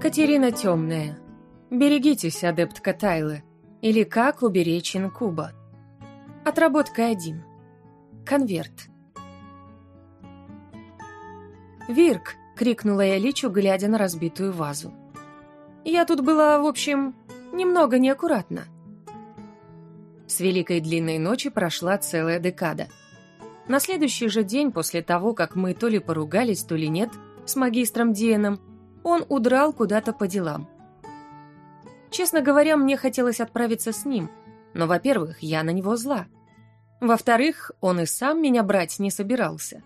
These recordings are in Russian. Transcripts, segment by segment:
Катерина Темная. Берегитесь, адептка Тайлы. Или как уберечь инкуба. Отработка 1. Конверт. «Вирк!» — крикнула я Личу, глядя на разбитую вазу. «Я тут была, в общем, немного неаккуратна». С великой длинной ночи прошла целая декада. На следующий же день после того, как мы то ли поругались, то ли нет с магистром Диеном, он удрал куда-то по делам. Честно говоря, мне хотелось отправиться с ним, но, во-первых, я на него зла. Во-вторых, он и сам меня брать не собирался.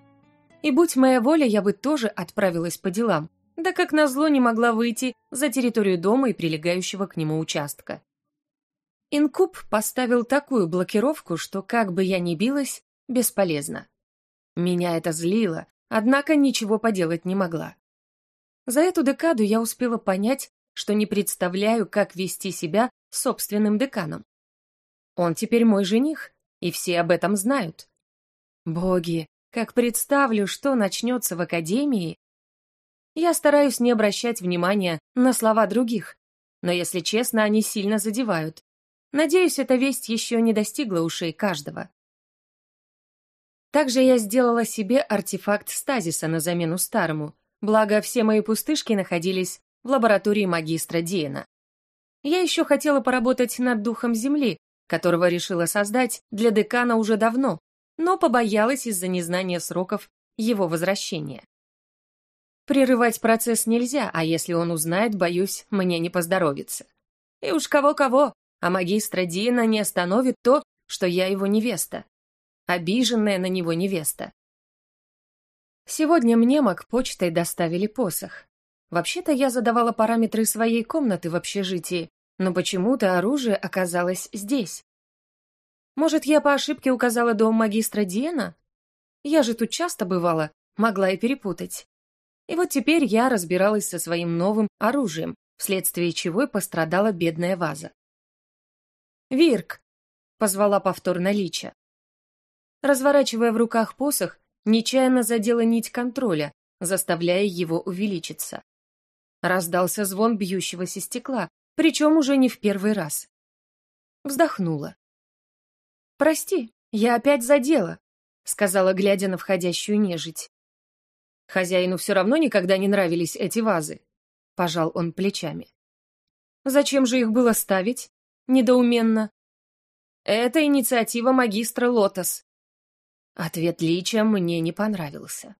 И будь моя воля, я бы тоже отправилась по делам, да как назло не могла выйти за территорию дома и прилегающего к нему участка. Инкуб поставил такую блокировку, что как бы я ни билась, бесполезно. Меня это злило, однако ничего поделать не могла. За эту декаду я успела понять, что не представляю, как вести себя с собственным деканом. Он теперь мой жених, и все об этом знают. Боги, как представлю, что начнется в академии. Я стараюсь не обращать внимания на слова других, но, если честно, они сильно задевают. Надеюсь, эта весть еще не достигла ушей каждого. Также я сделала себе артефакт стазиса на замену старому, Благо, все мои пустышки находились в лаборатории магистра Диена. Я еще хотела поработать над духом Земли, которого решила создать для декана уже давно, но побоялась из-за незнания сроков его возвращения. Прерывать процесс нельзя, а если он узнает, боюсь, мне не поздоровится. И уж кого-кого, а магистра Диена не остановит то, что я его невеста. Обиженная на него невеста. Сегодня мне маг почтой доставили посох. Вообще-то я задавала параметры своей комнаты в общежитии, но почему-то оружие оказалось здесь. Может, я по ошибке указала дом магистра Диена? Я же тут часто бывала, могла и перепутать. И вот теперь я разбиралась со своим новым оружием, вследствие чего и пострадала бедная ваза. «Вирк!» — позвала повторно Лича. Разворачивая в руках посох, нечаянно задела нить контроля, заставляя его увеличиться. Раздался звон бьющегося стекла, причем уже не в первый раз. Вздохнула. «Прости, я опять задела», — сказала, глядя на входящую нежить. «Хозяину все равно никогда не нравились эти вазы», — пожал он плечами. «Зачем же их было ставить?» — недоуменно. «Это инициатива магистра Лотос», Ответ Лича мне не понравился.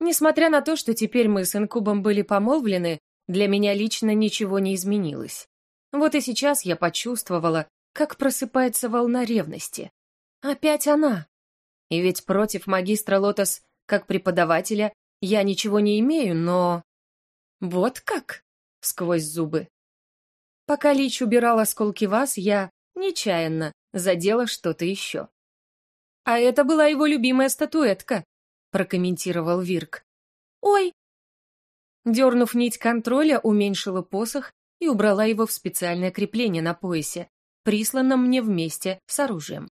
Несмотря на то, что теперь мы с Инкубом были помолвлены, для меня лично ничего не изменилось. Вот и сейчас я почувствовала, как просыпается волна ревности. Опять она. И ведь против магистра Лотос, как преподавателя, я ничего не имею, но... Вот как? Сквозь зубы. Пока Лич убирал осколки вас, я, нечаянно, задела что-то еще. «А это была его любимая статуэтка», — прокомментировал Вирк. «Ой!» Дернув нить контроля, уменьшила посох и убрала его в специальное крепление на поясе, присланном мне вместе с оружием.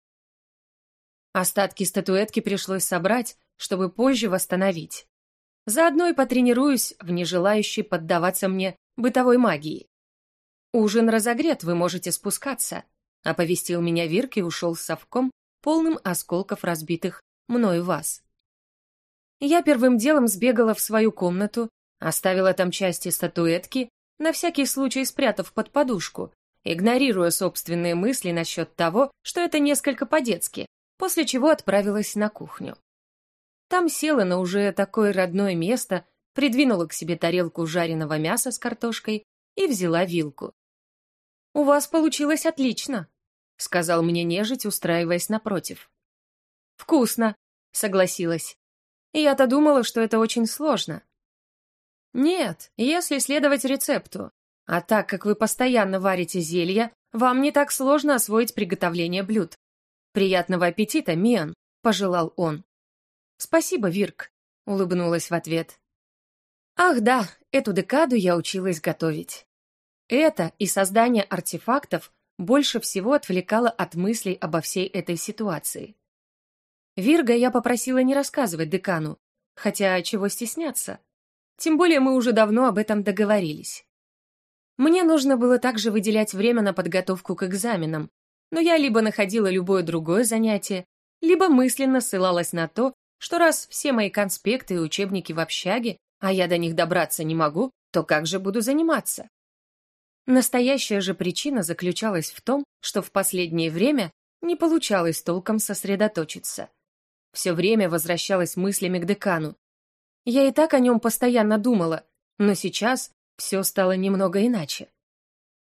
Остатки статуэтки пришлось собрать, чтобы позже восстановить. Заодно и потренируюсь в нежелающей поддаваться мне бытовой магии. «Ужин разогрет, вы можете спускаться», — оповестил меня Вирк и ушел с совком полным осколков разбитых мною ваз. Я первым делом сбегала в свою комнату, оставила там части статуэтки, на всякий случай спрятав под подушку, игнорируя собственные мысли насчет того, что это несколько по-детски, после чего отправилась на кухню. Там села на уже такое родное место, придвинула к себе тарелку жареного мяса с картошкой и взяла вилку. «У вас получилось отлично», — сказал мне нежить, устраиваясь напротив. «Вкусно», — согласилась. Я-то думала, что это очень сложно. Нет, если следовать рецепту. А так как вы постоянно варите зелья, вам не так сложно освоить приготовление блюд. Приятного аппетита, Миан, пожелал он. Спасибо, Вирк, улыбнулась в ответ. Ах да, эту декаду я училась готовить. Это и создание артефактов больше всего отвлекало от мыслей обо всей этой ситуации. Вирга я попросила не рассказывать декану, хотя чего стесняться. Тем более мы уже давно об этом договорились. Мне нужно было также выделять время на подготовку к экзаменам, но я либо находила любое другое занятие, либо мысленно ссылалась на то, что раз все мои конспекты и учебники в общаге, а я до них добраться не могу, то как же буду заниматься? Настоящая же причина заключалась в том, что в последнее время не получалось толком сосредоточиться. Все время возвращалась мыслями к декану. Я и так о нем постоянно думала, но сейчас все стало немного иначе.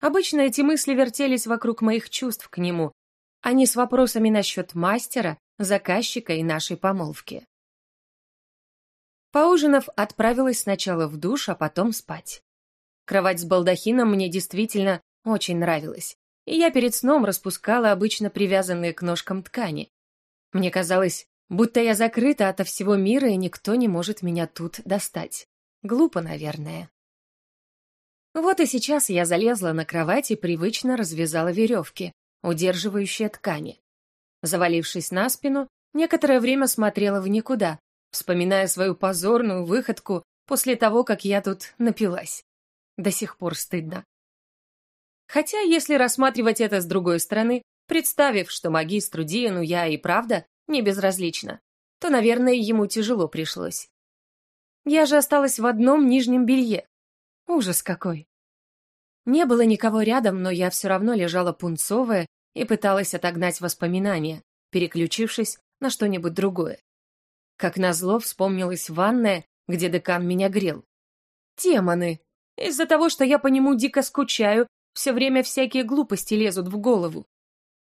Обычно эти мысли вертелись вокруг моих чувств к нему, а не с вопросами насчет мастера, заказчика и нашей помолвки. Поужинав, отправилась сначала в душ, а потом спать. Кровать с балдахином мне действительно очень нравилась, и я перед сном распускала обычно привязанные к ножкам ткани. Мне казалось, будто я закрыта ото всего мира, и никто не может меня тут достать. Глупо, наверное. Вот и сейчас я залезла на кровать и привычно развязала веревки, удерживающие ткани. Завалившись на спину, некоторое время смотрела в никуда, вспоминая свою позорную выходку после того, как я тут напилась. До сих пор стыдно. Хотя, если рассматривать это с другой стороны, представив, что магистру Диану я и правда не безразлична, то, наверное, ему тяжело пришлось. Я же осталась в одном нижнем белье, Ужас какой! Не было никого рядом, но я все равно лежала пунцовая и пыталась отогнать воспоминания, переключившись на что-нибудь другое. Как назло вспомнилась ванная, где декан меня грел. Демоны! Из-за того, что я по нему дико скучаю, все время всякие глупости лезут в голову.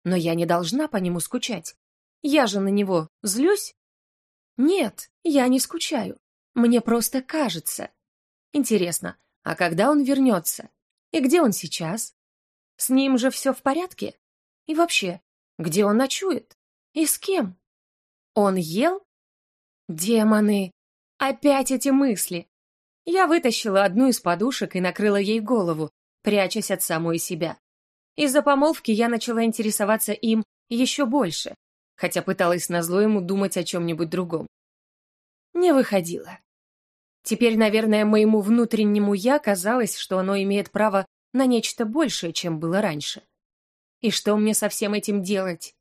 Но я не должна по нему скучать. Я же на него злюсь? Нет, я не скучаю. Мне просто кажется. Интересно, а когда он вернется? И где он сейчас? С ним же все в порядке? И вообще, где он ночует? И с кем? Он ел? Демоны! Опять эти мысли! Я вытащила одну из подушек и накрыла ей голову, прячась от самой себя. Из-за помолвки я начала интересоваться им еще больше, хотя пыталась назло ему думать о чем-нибудь другом. Не выходило. Теперь, наверное, моему внутреннему «я» казалось, что оно имеет право на нечто большее, чем было раньше. И что мне со всем этим делать?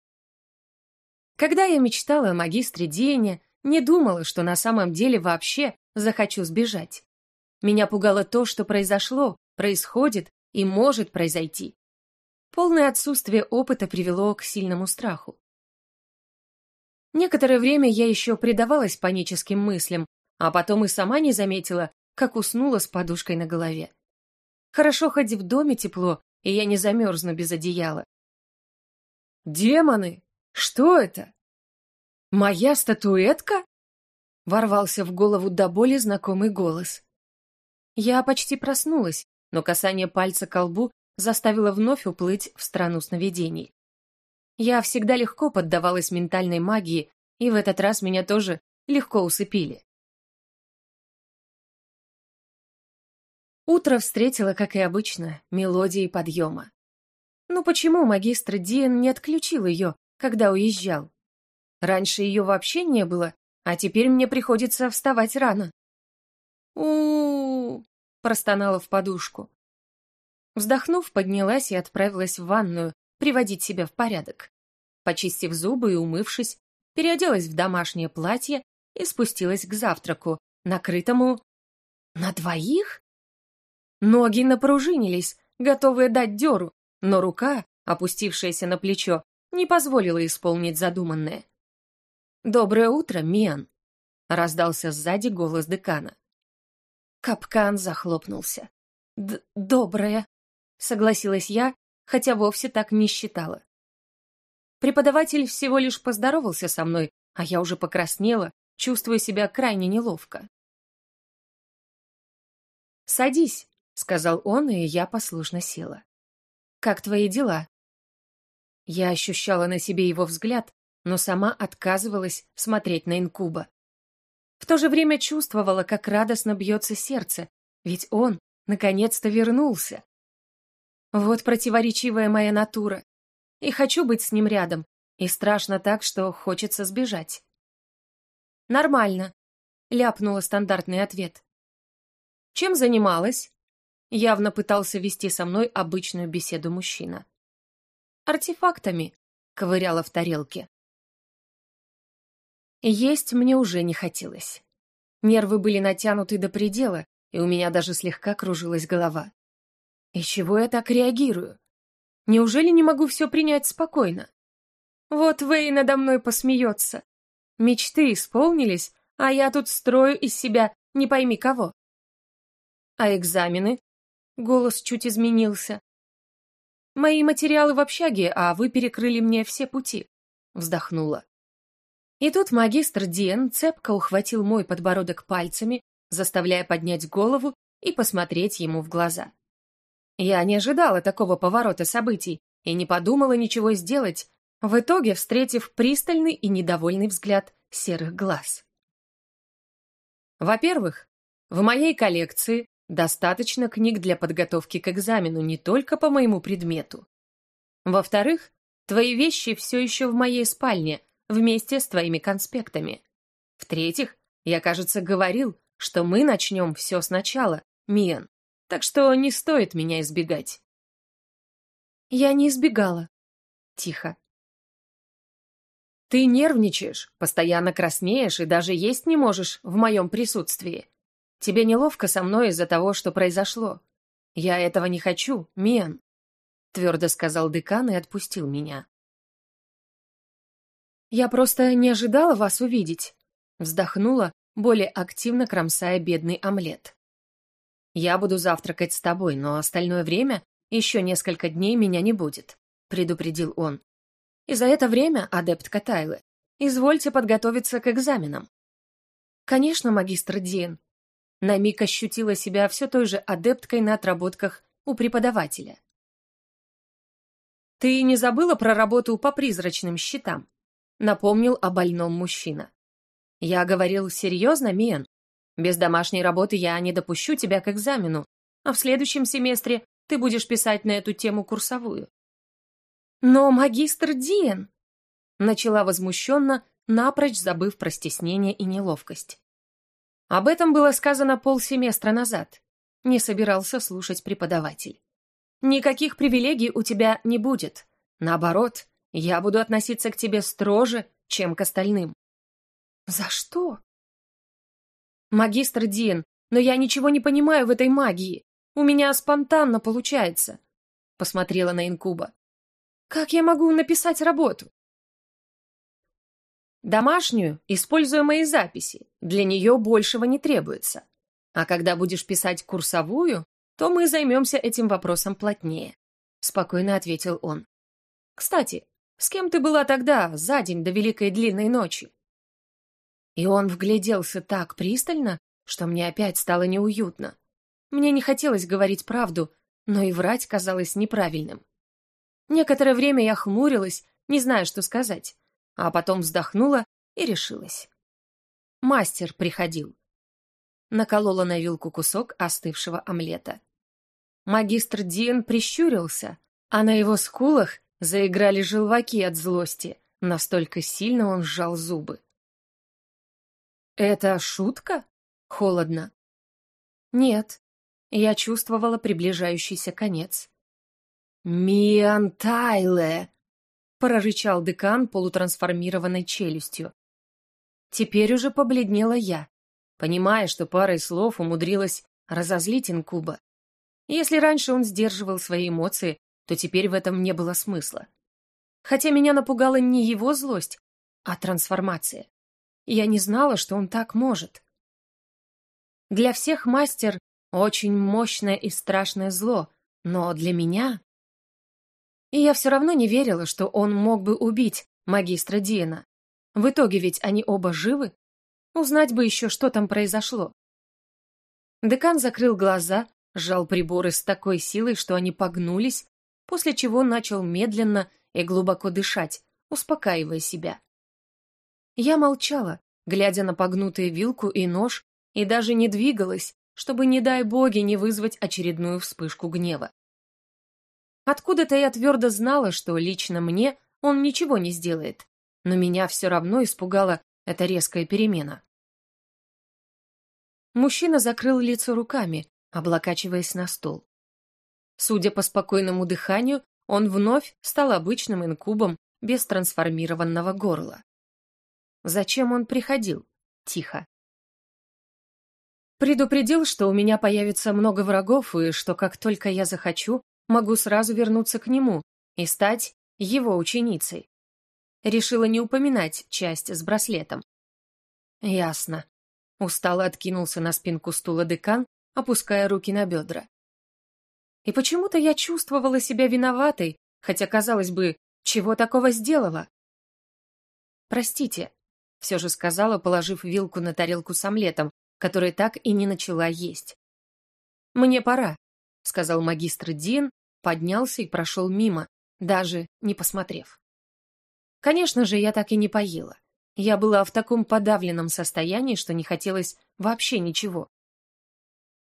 Когда я мечтала о магистре Диэне, не думала, что на самом деле вообще захочу сбежать. Меня пугало то, что произошло, происходит и может произойти. Полное отсутствие опыта привело к сильному страху. Некоторое время я еще предавалась паническим мыслям, а потом и сама не заметила, как уснула с подушкой на голове. Хорошо хоть в доме тепло, и я не замерзну без одеяла. «Демоны! Что это? Моя статуэтка?» Ворвался в голову до боли знакомый голос. Я почти проснулась, но касание пальца к лбу заставило вновь уплыть в страну сновидений. Я всегда легко поддавалась ментальной магии, и в этот раз меня тоже легко усыпили. Утро встретило, как и обычно, мелодией подъема. Ну почему магистр Диен не отключил ее, когда уезжал? Раньше ее вообще не было, а теперь мне приходится вставать рано. у, -у, простонала в подушку. Вздохнув, поднялась и отправилась в ванную приводить себя в порядок. Почистив зубы и умывшись, переоделась в домашнее платье и спустилась к завтраку, накрытому... На двоих? Ноги напружинились, готовые дать дёру, но рука, опустившаяся на плечо, не позволила исполнить задуманное. «Доброе утро, Миан!» — раздался сзади голос декана. Капкан захлопнулся. Д «Доброе!» — согласилась я, хотя вовсе так не считала. Преподаватель всего лишь поздоровался со мной, а я уже покраснела, чувствуя себя крайне неловко. «Садись», — сказал он, и я послушно села. «Как твои дела?» Я ощущала на себе его взгляд, но сама отказывалась смотреть на инкуба. В то же время чувствовала, как радостно бьется сердце, ведь он наконец-то вернулся. Вот противоречивая моя натура. И хочу быть с ним рядом, и страшно так, что хочется сбежать. «Нормально», — ляпнула стандартный ответ. Чем занималась?» Явно пытался вести со мной обычную беседу мужчина. «Артефактами», — ковыряла в тарелке. Есть мне уже не хотелось. Нервы были натянуты до предела, и у меня даже слегка кружилась голова. И чего я так реагирую? Неужели не могу все принять спокойно? Вот Вэй надо мной посмеется. Мечты исполнились, а я тут строю из себя не пойми кого. А экзамены? Голос чуть изменился. Мои материалы в общаге, а вы перекрыли мне все пути. Вздохнула. И тут магистр Диен цепко ухватил мой подбородок пальцами, заставляя поднять голову и посмотреть ему в глаза. Я не ожидала такого поворота событий и не подумала ничего сделать, в итоге встретив пристальный и недовольный взгляд серых глаз. Во-первых, в моей коллекции достаточно книг для подготовки к экзамену не только по моему предмету. Во-вторых, твои вещи все еще в моей спальне, вместе с твоими конспектами. В-третьих, я, кажется, говорил, что мы начнем все сначала, Миан, так что не стоит меня избегать. Я не избегала. Тихо. Ты нервничаешь, постоянно краснеешь и даже есть не можешь в моем присутствии. Тебе неловко со мной из-за того, что произошло. Я этого не хочу, Миан, твердо сказал декан и отпустил меня. Я просто не ожидала вас увидеть, вздохнула, более активно кромсая бедный омлет. Я буду завтракать с тобой, но остальное время, еще несколько дней меня не будет, предупредил он. И за это время, адептка Тайлы, извольте подготовиться к экзаменам. Конечно, магистр Дин. На миг ощутила себя все той же адепткой на отработках у преподавателя. Ты не забыла про работу по призрачным щитам? Напомнил о больном мужчина. Я говорил серьезно, Мен. Без домашней работы я не допущу тебя к экзамену, а в следующем семестре ты будешь писать на эту тему курсовую. «Но магистр Диен!» Начала возмущенно, напрочь забыв про стеснение и неловкость. Об этом было сказано полсеместра назад. Не собирался слушать преподаватель. Никаких привилегий у тебя не будет. Наоборот, я буду относиться к тебе строже, чем к остальным. За что? Магистр Диен, но я ничего не понимаю в этой магии. У меня спонтанно получается. Посмотрела на инкуба. Как я могу написать работу? Домашнюю, используя мои записи. Для нее большего не требуется. А когда будешь писать курсовую, то мы займемся этим вопросом плотнее. Спокойно ответил он. Кстати, с кем ты была тогда, за день до Великой Длинной Ночи? И он вгляделся так пристально, что мне опять стало неуютно. Мне не хотелось говорить правду, но и врать казалось неправильным. Некоторое время я хмурилась, не зная, что сказать, а потом вздохнула и решилась. Мастер приходил. Наколола на вилку кусок остывшего омлета. Магистр Диен прищурился, а на его скулах заиграли желваки от злости, настолько сильно он сжал зубы. «Это шутка?» — холодно. «Нет». Я чувствовала приближающийся конец. «Миан Тайле!» — прорычал декан полутрансформированной челюстью. Теперь уже побледнела я, понимая, что парой слов умудрилась разозлить инкуба. Если раньше он сдерживал свои эмоции, то теперь в этом не было смысла. Хотя меня напугала не его злость, а трансформация. Я не знала, что он так может. Для всех мастер — очень мощное и страшное зло, но для меня и я все равно не верила, что он мог бы убить магистра Диена. В итоге ведь они оба живы. Узнать бы еще, что там произошло. Декан закрыл глаза, сжал приборы с такой силой, что они погнулись, после чего начал медленно и глубоко дышать, успокаивая себя. Я молчала, глядя на погнутые вилку и нож, и даже не двигалась, чтобы, не дай боги, не вызвать очередную вспышку гнева. Откуда-то я твердо знала, что лично мне он ничего не сделает, но меня все равно испугала эта резкая перемена. Мужчина закрыл лицо руками, облокачиваясь на стол. Судя по спокойному дыханию, он вновь стал обычным инкубом без трансформированного горла. Зачем он приходил? Тихо. Предупредил, что у меня появится много врагов и что как только я захочу, могу сразу вернуться к нему и стать его ученицей. Решила не упоминать часть с браслетом. Ясно. Устало откинулся на спинку стула декан, опуская руки на бедра. И почему-то я чувствовала себя виноватой, хотя, казалось бы, чего такого сделала? «Простите», — все же сказала, положив вилку на тарелку с омлетом, который так и не начала есть. «Мне пора», — сказал магистр Дин, поднялся и прошел мимо, даже не посмотрев. Конечно же, я так и не поела. Я была в таком подавленном состоянии, что не хотелось вообще ничего.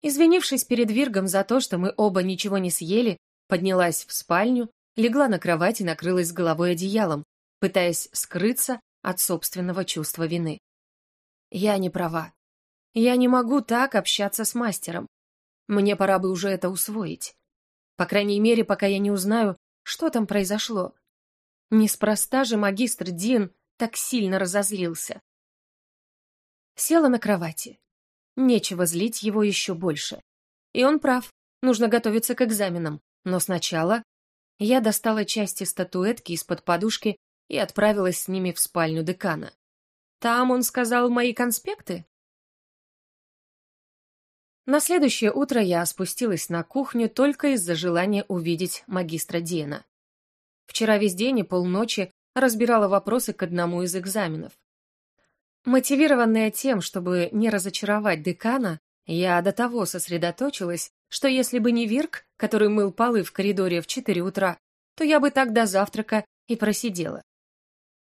Извинившись перед Виргом за то, что мы оба ничего не съели, поднялась в спальню, легла на кровать и накрылась головой одеялом, пытаясь скрыться от собственного чувства вины. Я не права. Я не могу так общаться с мастером. Мне пора бы уже это усвоить. По крайней мере, пока я не узнаю, что там произошло. Неспроста же магистр Дин так сильно разозлился. Села на кровати. Нечего злить его еще больше. И он прав, нужно готовиться к экзаменам. Но сначала я достала части статуэтки из-под подушки и отправилась с ними в спальню декана. Там он сказал мои конспекты? На следующее утро я спустилась на кухню только из-за желания увидеть магистра Диена. Вчера весь день и полночи разбирала вопросы к одному из экзаменов. Мотивированная тем, чтобы не разочаровать декана, я до того сосредоточилась, что если бы не Вирк, который мыл полы в коридоре в 4 утра, то я бы так до завтрака и просидела.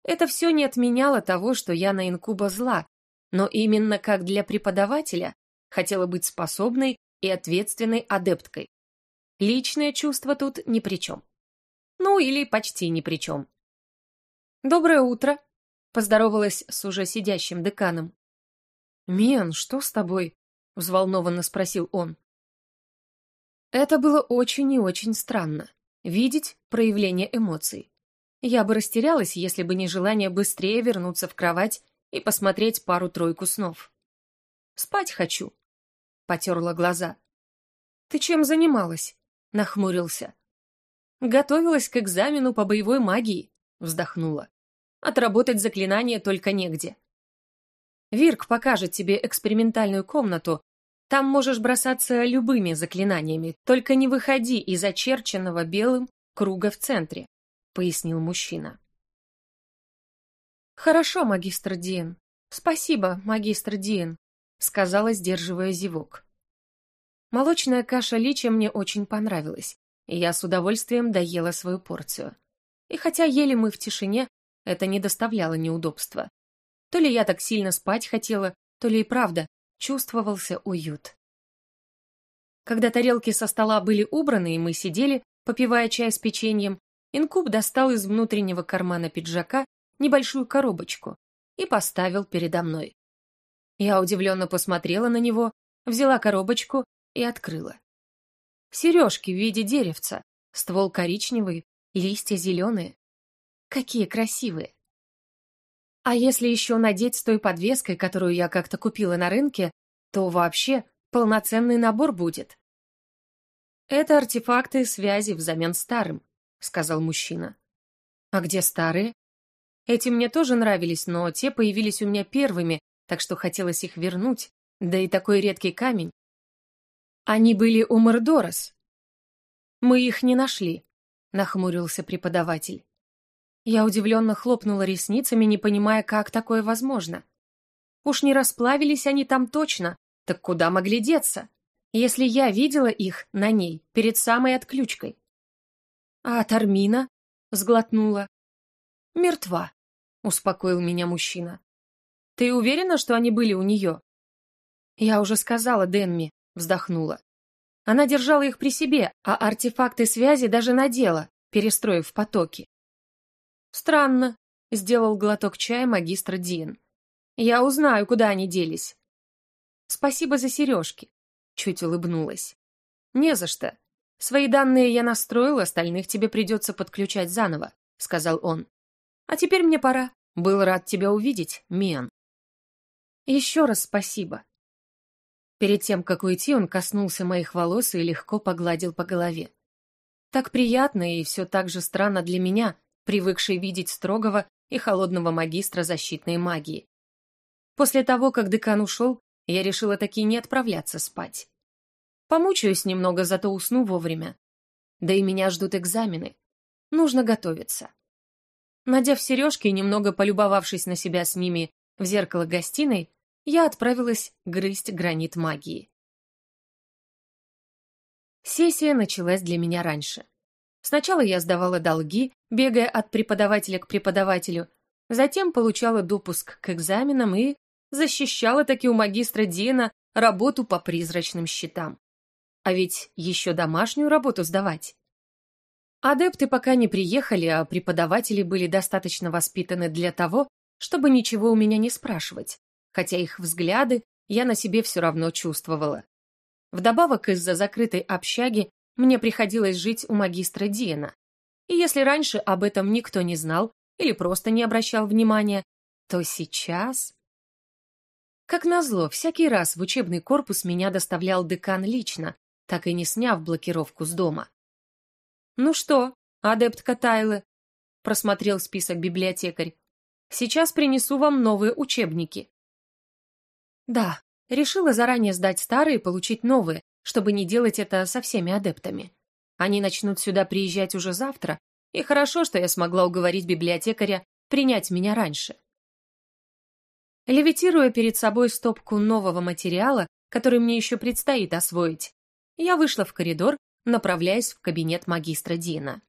Это все не отменяло того, что я на инкуба зла, но именно как для преподавателя хотела быть способной и ответственной адепткой. Личное чувство тут ни при чем. Ну, или почти ни при чем. «Доброе утро», — поздоровалась с уже сидящим деканом. «Мен, что с тобой?» — взволнованно спросил он. Это было очень и очень странно — видеть проявление эмоций. Я бы растерялась, если бы не желание быстрее вернуться в кровать и посмотреть пару-тройку снов. Спать хочу, потерла глаза. «Ты чем занималась?» — нахмурился. «Готовилась к экзамену по боевой магии», — вздохнула. «Отработать заклинание только негде». «Вирк покажет тебе экспериментальную комнату. Там можешь бросаться любыми заклинаниями, только не выходи из очерченного белым круга в центре», — пояснил мужчина. «Хорошо, магистр Диен. Спасибо, магистр Диен», сказала, сдерживая зевок. Молочная каша лича мне очень понравилась, и я с удовольствием доела свою порцию. И хотя ели мы в тишине, это не доставляло неудобства. То ли я так сильно спать хотела, то ли и правда чувствовался уют. Когда тарелки со стола были убраны, и мы сидели, попивая чай с печеньем, Инкуб достал из внутреннего кармана пиджака небольшую коробочку и поставил передо мной. Я удивленно посмотрела на него, взяла коробочку и открыла. Сережки в виде деревца, ствол коричневый, листья зеленые. Какие красивые! А если еще надеть с той подвеской, которую я как-то купила на рынке, то вообще полноценный набор будет. Это артефакты связи взамен старым, сказал мужчина. А где старые? Эти мне тоже нравились, но те появились у меня первыми, так что хотелось их вернуть, да и такой редкий камень. Они были у Мордорос. Мы их не нашли, нахмурился преподаватель. Я удивленно хлопнула ресницами, не понимая, как такое возможно. Уж не расплавились они там точно, так куда могли деться, если я видела их на ней перед самой отключкой? А Тармина? Сглотнула. Мертва, успокоил меня мужчина. Ты уверена, что они были у нее?» «Я уже сказала Денми», — вздохнула. Она держала их при себе, а артефакты связи даже надела, перестроив потоки. «Странно», — сделал глоток чая магистр Дин. «Я узнаю, куда они делись». Спасибо за сережки. Чуть улыбнулась. Не за что. Свои данные я настроил, остальных тебе придется подключать заново, сказал он. А теперь мне пора. Был рад тебя увидеть, Миан. Еще раз спасибо. Перед тем, как уйти, он коснулся моих волос и легко погладил по голове. Так приятно и все так же странно для меня, привыкшей видеть строгого и холодного магистра защитной магии. После того, как декан ушел, я решила таки не отправляться спать. Помучаюсь немного, зато усну вовремя. Да и меня ждут экзамены. Нужно готовиться. Надев сережки и немного полюбовавшись на себя с ними в зеркало гостиной, я отправилась грызть гранит магии. Сессия началась для меня раньше. Сначала я сдавала долги, бегая от преподавателя к преподавателю, затем получала допуск к экзаменам и защищала таки у магистра Дина работу по призрачным счетам. А ведь еще домашнюю работу сдавать. Адепты пока не приехали, а преподаватели были достаточно воспитаны для того, чтобы ничего у меня не спрашивать, хотя их взгляды я на себе все равно чувствовала. Вдобавок, из-за закрытой общаги мне приходилось жить у магистра Диена. И если раньше об этом никто не знал или просто не обращал внимания, то сейчас... Как назло, всякий раз в учебный корпус меня доставлял декан лично, так и не сняв блокировку с дома. «Ну что, адептка Тайлы?» — просмотрел список библиотекарь. «Сейчас принесу вам новые учебники». Да, решила заранее сдать старые и получить новые, чтобы не делать это со всеми адептами. Они начнут сюда приезжать уже завтра, и хорошо, что я смогла уговорить библиотекаря принять меня раньше. Левитируя перед собой стопку нового материала, который мне еще предстоит освоить, я вышла в коридор, направляясь в кабинет магистра Дина.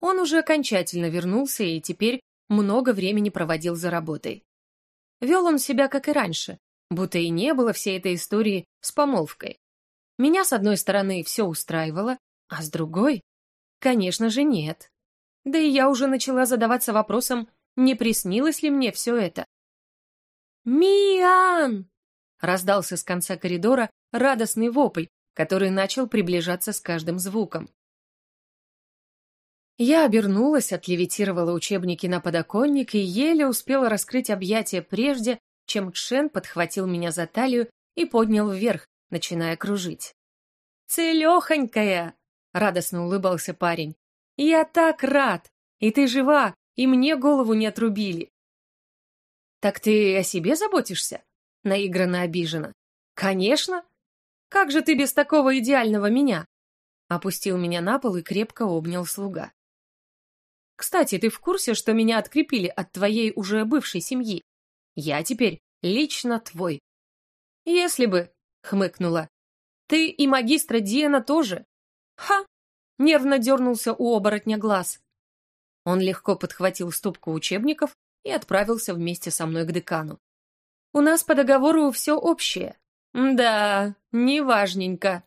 Он уже окончательно вернулся и теперь много времени проводил за работой. Вел он себя, как и раньше, будто и не было всей этой истории с помолвкой. Меня, с одной стороны, все устраивало, а с другой, конечно же, нет. Да и я уже начала задаваться вопросом, не приснилось ли мне все это. «Миан!» — раздался с конца коридора радостный вопль, который начал приближаться с каждым звуком. Я обернулась, отлевитировала учебники на подоконник и еле успела раскрыть объятия прежде, чем Кшен подхватил меня за талию и поднял вверх, начиная кружить. «Целехонькая!» — радостно улыбался парень. «Я так рад! И ты жива, и мне голову не отрубили!» «Так ты о себе заботишься?» — наигранно обижена. «Конечно! Как же ты без такого идеального меня?» Опустил меня на пол и крепко обнял слуга. «Кстати, ты в курсе, что меня открепили от твоей уже бывшей семьи? Я теперь лично твой». «Если бы», — хмыкнула. «Ты и магистра Диана тоже?» «Ха!» — нервно дернулся у оборотня глаз. Он легко подхватил стопку учебников и отправился вместе со мной к декану. «У нас по договору все общее». «Да, неважненько».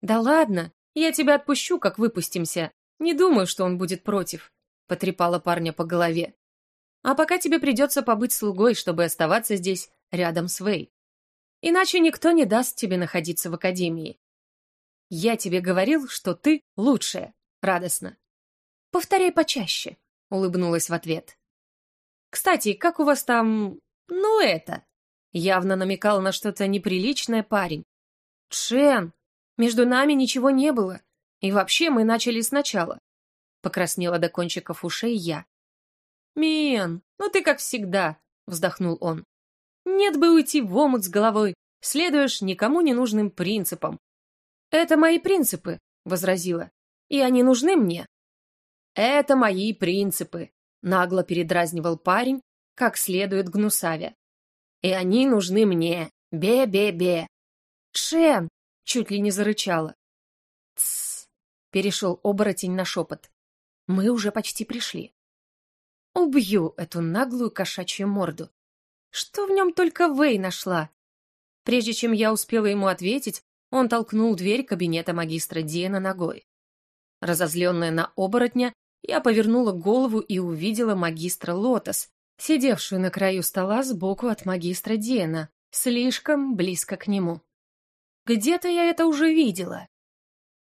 «Да ладно, я тебя отпущу, как выпустимся. Не думаю, что он будет против», — потрепала парня по голове. «А пока тебе придется побыть слугой, чтобы оставаться здесь, рядом с Вэй. Иначе никто не даст тебе находиться в академии. Я тебе говорил, что ты лучшая», — радостно. «Повторяй почаще», — улыбнулась в ответ. Кстати, как у вас там... ну это?» Явно намекал на что-то неприличное парень. «Шен, между нами ничего не было. И вообще мы начали сначала». Покраснела до кончиков ушей я. «Мен, ну ты как всегда», — вздохнул он. «Нет бы уйти в омут с головой, следуешь никому не нужным принципам». «Это мои принципы», — возразила. «И они нужны мне». «Это мои принципы», нагло передразнивал парень, как следует гнусавя. «И они нужны мне! Бе-бе-бе!» «Шен!» — чуть ли не зарычала. «Тссс!» — перешел оборотень на шепот. «Мы уже почти пришли». «Убью эту наглую кошачью морду! Что в нем только Вэй нашла?» Прежде чем я успела ему ответить, он толкнул дверь кабинета магистра Диэна ногой. Разозленная на оборотня, я повернула голову и увидела магистра Лотос, сидевшую на краю стола сбоку от магистра Диена, слишком близко к нему. Где-то я это уже видела.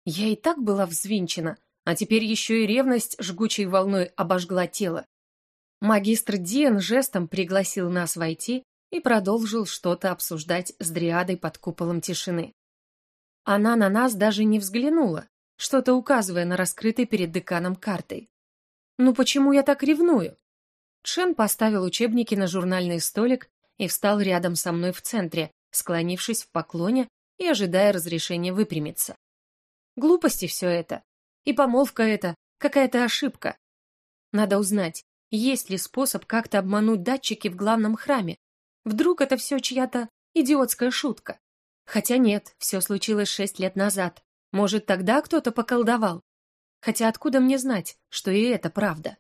Я и так была взвинчена, а теперь еще и ревность жгучей волной обожгла тело. Магистр Диен жестом пригласил нас войти и продолжил что-то обсуждать с дриадой под куполом тишины. Она на нас даже не взглянула, что-то указывая на раскрытой перед деканом картой. Ну почему я так ревную? Чен поставил учебники на журнальный столик и встал рядом со мной в центре, склонившись в поклоне и ожидая разрешения выпрямиться. Глупости все это. И помолвка это, какая-то ошибка. Надо узнать, есть ли способ как-то обмануть датчики в главном храме. Вдруг это все чья-то идиотская шутка. Хотя нет, все случилось шесть лет назад. Может, тогда кто-то поколдовал. Хотя откуда мне знать, что и это правда?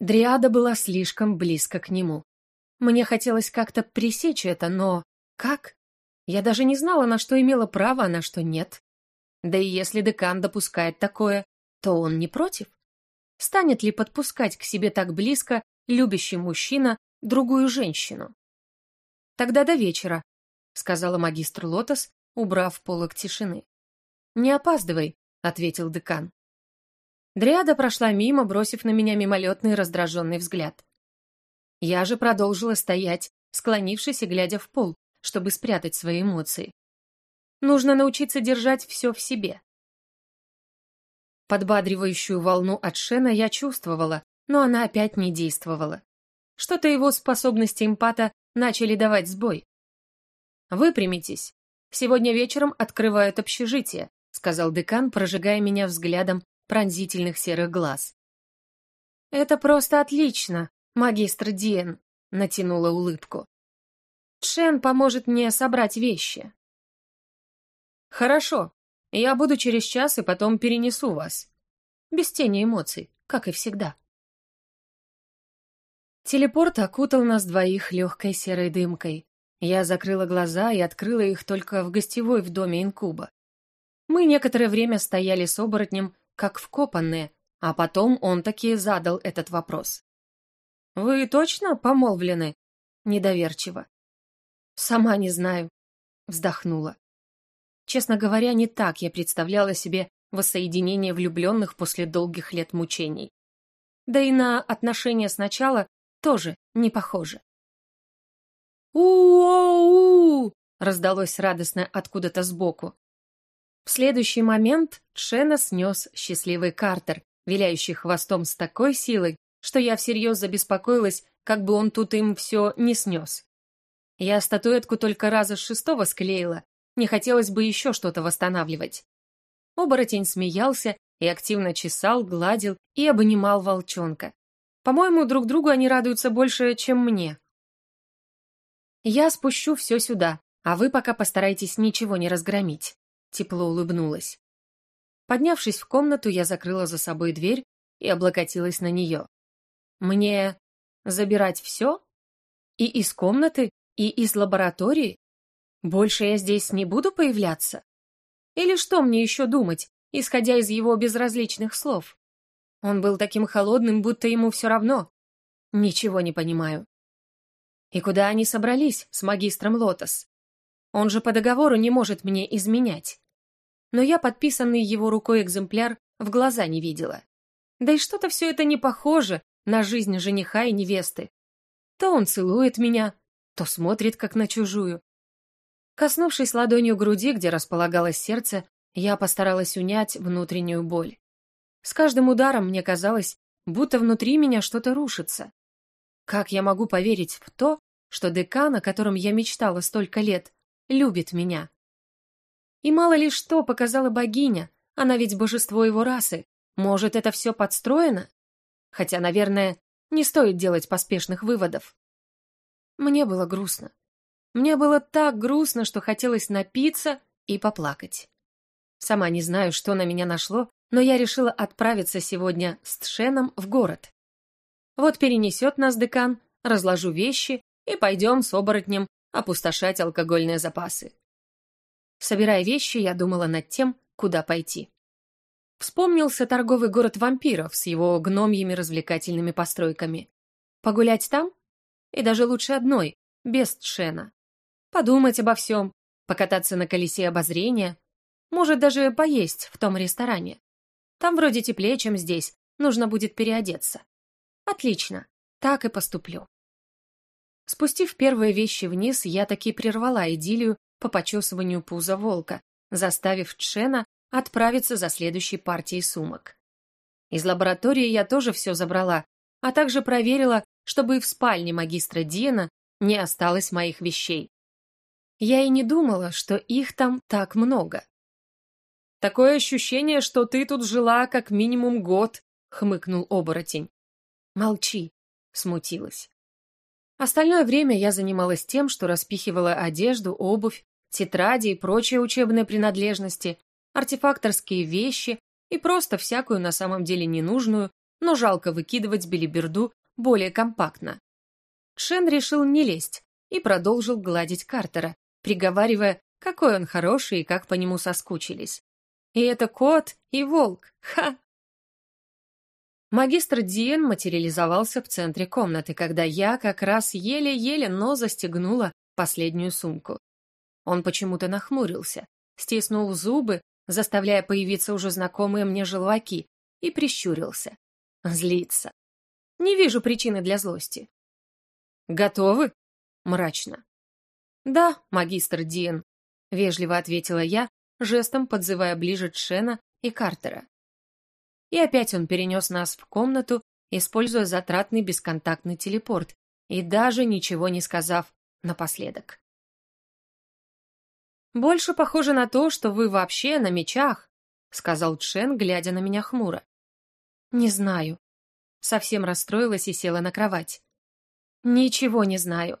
Дриада была слишком близко к нему. Мне хотелось как-то пресечь это, но как? Я даже не знала, на что имела право, а на что нет. Да и если декан допускает такое, то он не против. Станет ли подпускать к себе так близко любящий мужчина другую женщину? Тогда до вечера, сказала магистр Лотос, убрав полок тишины. Не опаздывай, ответил декан. Дриада прошла мимо, бросив на меня мимолетный раздраженный взгляд. Я же продолжила стоять, склонившись и глядя в пол, чтобы спрятать свои эмоции. Нужно научиться держать все в себе. Подбадривающую волну от Шена я чувствовала, но она опять не действовала. Что-то его способности эмпата начали давать сбой. «Выпрямитесь. Сегодня вечером открывают общежитие», сказал декан, прожигая меня взглядом пронзительных серых глаз. «Это просто отлично, магистр Диен», натянула улыбку. «Шен поможет мне собрать вещи». «Хорошо, я буду через час и потом перенесу вас. Без тени эмоций, как и всегда». Телепорт окутал нас двоих легкой серой дымкой. Я закрыла глаза и открыла их только в гостевой в доме инкуба. Мы некоторое время стояли с оборотнем, как вкопанные, а потом он таки задал этот вопрос. «Вы точно помолвлены?» Недоверчиво. «Сама не знаю», — вздохнула. Честно говоря, не так я представляла себе воссоединение влюбленных после долгих лет мучений. Да и на отношения сначала тоже не похоже. «У-о-у!» — раздалось радостно откуда-то сбоку. В следующий момент Шена снес счастливый Картер, виляющий хвостом с такой силой, что я всерьез забеспокоилась, как бы он тут им все не снес. Я статуэтку только раза с шестого склеила, не хотелось бы еще что-то восстанавливать. Оборотень смеялся и активно чесал, гладил и обнимал волчонка. По-моему, друг другу они радуются больше, чем мне. Я спущу все сюда, а вы пока постарайтесь ничего не разгромить. Тепло улыбнулась. Поднявшись в комнату, я закрыла за собой дверь и облокотилась на нее. Мне забирать все? И из комнаты, и из лаборатории? Больше я здесь не буду появляться? Или что мне еще думать, исходя из его безразличных слов? Он был таким холодным, будто ему все равно. Ничего не понимаю. И куда они собрались с магистром Лотос? Он же по договору не может мне изменять. Но я подписанный его рукой экземпляр в глаза не видела. Да и что-то все это не похоже на жизнь жениха и невесты. То он целует меня, то смотрит как на чужую. Коснувшись ладонью груди, где располагалось сердце, я постаралась унять внутреннюю боль. С каждым ударом мне казалось, будто внутри меня что-то рушится. Как я могу поверить в то, что декан, о котором я мечтала столько лет, любит меня? И мало ли что показала богиня, она ведь божество его расы. Может, это все подстроено? Хотя, наверное, не стоит делать поспешных выводов. Мне было грустно. Мне было так грустно, что хотелось напиться и поплакать. Сама не знаю, что на меня нашло, но я решила отправиться сегодня с Тшеном в город. Вот перенесет нас декан, разложу вещи и пойдем с оборотнем опустошать алкогольные запасы. Собирая вещи, я думала над тем, куда пойти. Вспомнился торговый город вампиров с его гномьими развлекательными постройками. Погулять там? И даже лучше одной, без Тшена. Подумать обо всем, покататься на колесе обозрения, может даже поесть в том ресторане. Там вроде теплее, чем здесь, нужно будет переодеться. Отлично, так и поступлю. Спустив первые вещи вниз, я таки прервала идиллию по почесыванию пуза волка, заставив Тшена отправиться за следующей партией сумок. Из лаборатории я тоже все забрала, а также проверила, чтобы и в спальне магистра Диена не осталось моих вещей. Я и не думала, что их там так много. «Такое ощущение, что ты тут жила как минимум год», — хмыкнул оборотень. «Молчи», — смутилась. Остальное время я занималась тем, что распихивала одежду, обувь, тетради и прочие учебные принадлежности, артефакторские вещи и просто всякую на самом деле ненужную, но жалко выкидывать белиберду более компактно. Шен решил не лезть и продолжил гладить Картера, приговаривая, какой он хороший и как по нему соскучились. И это кот и волк, ха! Магистр Диен материализовался в центре комнаты, когда я как раз еле-еле, но застегнула последнюю сумку. Он почему-то нахмурился, стиснул зубы, заставляя появиться уже знакомые мне желваки, и прищурился. Злится. Не вижу причины для злости. «Готовы?» Мрачно. «Да, магистр Диен», — вежливо ответила я, жестом подзывая ближе Тшена и Картера. И опять он перенес нас в комнату, используя затратный бесконтактный телепорт, и даже ничего не сказав напоследок. «Больше похоже на то, что вы вообще на мечах», — сказал Чен, глядя на меня хмуро. «Не знаю». Совсем расстроилась и села на кровать. «Ничего не знаю».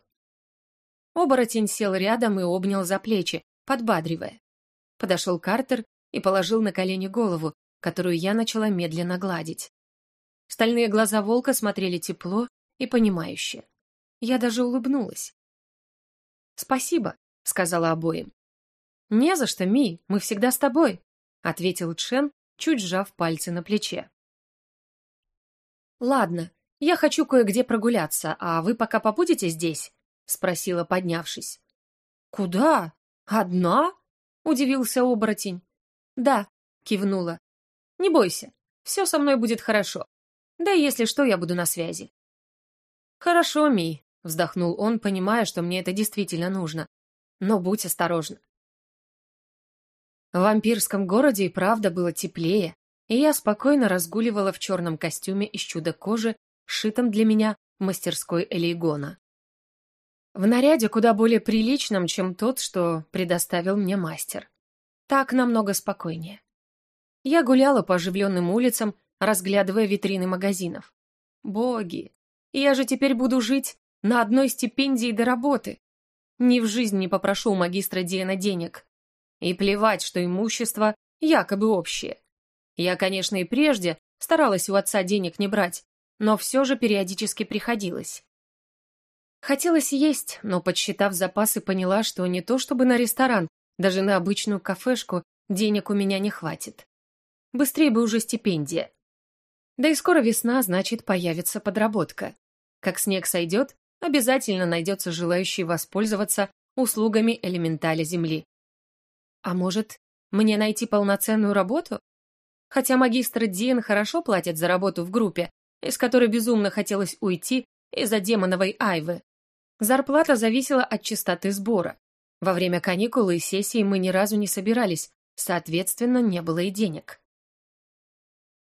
Оборотень сел рядом и обнял за плечи, подбадривая. Подошел Картер и положил на колени голову, которую я начала медленно гладить. Стальные глаза волка смотрели тепло и понимающе. Я даже улыбнулась. «Спасибо», — сказала обоим. «Не за что, Ми, мы всегда с тобой», — ответил Чен, чуть сжав пальцы на плече. «Ладно, я хочу кое-где прогуляться, а вы пока побудете здесь?» — спросила, поднявшись. «Куда? Одна?» — удивился оборотень. «Да», — кивнула. Не бойся, все со мной будет хорошо. Да и если что, я буду на связи. Хорошо, Ми, вздохнул он, понимая, что мне это действительно нужно. Но будь осторожна. В вампирском городе и правда было теплее, и я спокойно разгуливала в черном костюме из чудо-кожи, сшитом для меня в мастерской Элейгона. В наряде куда более приличном, чем тот, что предоставил мне мастер. Так намного спокойнее. Я гуляла по оживленным улицам, разглядывая витрины магазинов. Боги, я же теперь буду жить на одной стипендии до работы. Ни в жизнь не попрошу у магистра Диана денег. И плевать, что имущество якобы общее. Я, конечно, и прежде старалась у отца денег не брать, но все же периодически приходилось. Хотелось есть, но, подсчитав запасы, поняла, что не то чтобы на ресторан, даже на обычную кафешку денег у меня не хватит. Быстрее бы уже стипендия. Да и скоро весна, значит, появится подработка. Как снег сойдет, обязательно найдется желающий воспользоваться услугами элементаля Земли. А может, мне найти полноценную работу? Хотя магистр Диен хорошо платят за работу в группе, из которой безумно хотелось уйти из-за демоновой Айвы. Зарплата зависела от частоты сбора. Во время каникулы и сессии мы ни разу не собирались, соответственно, не было и денег.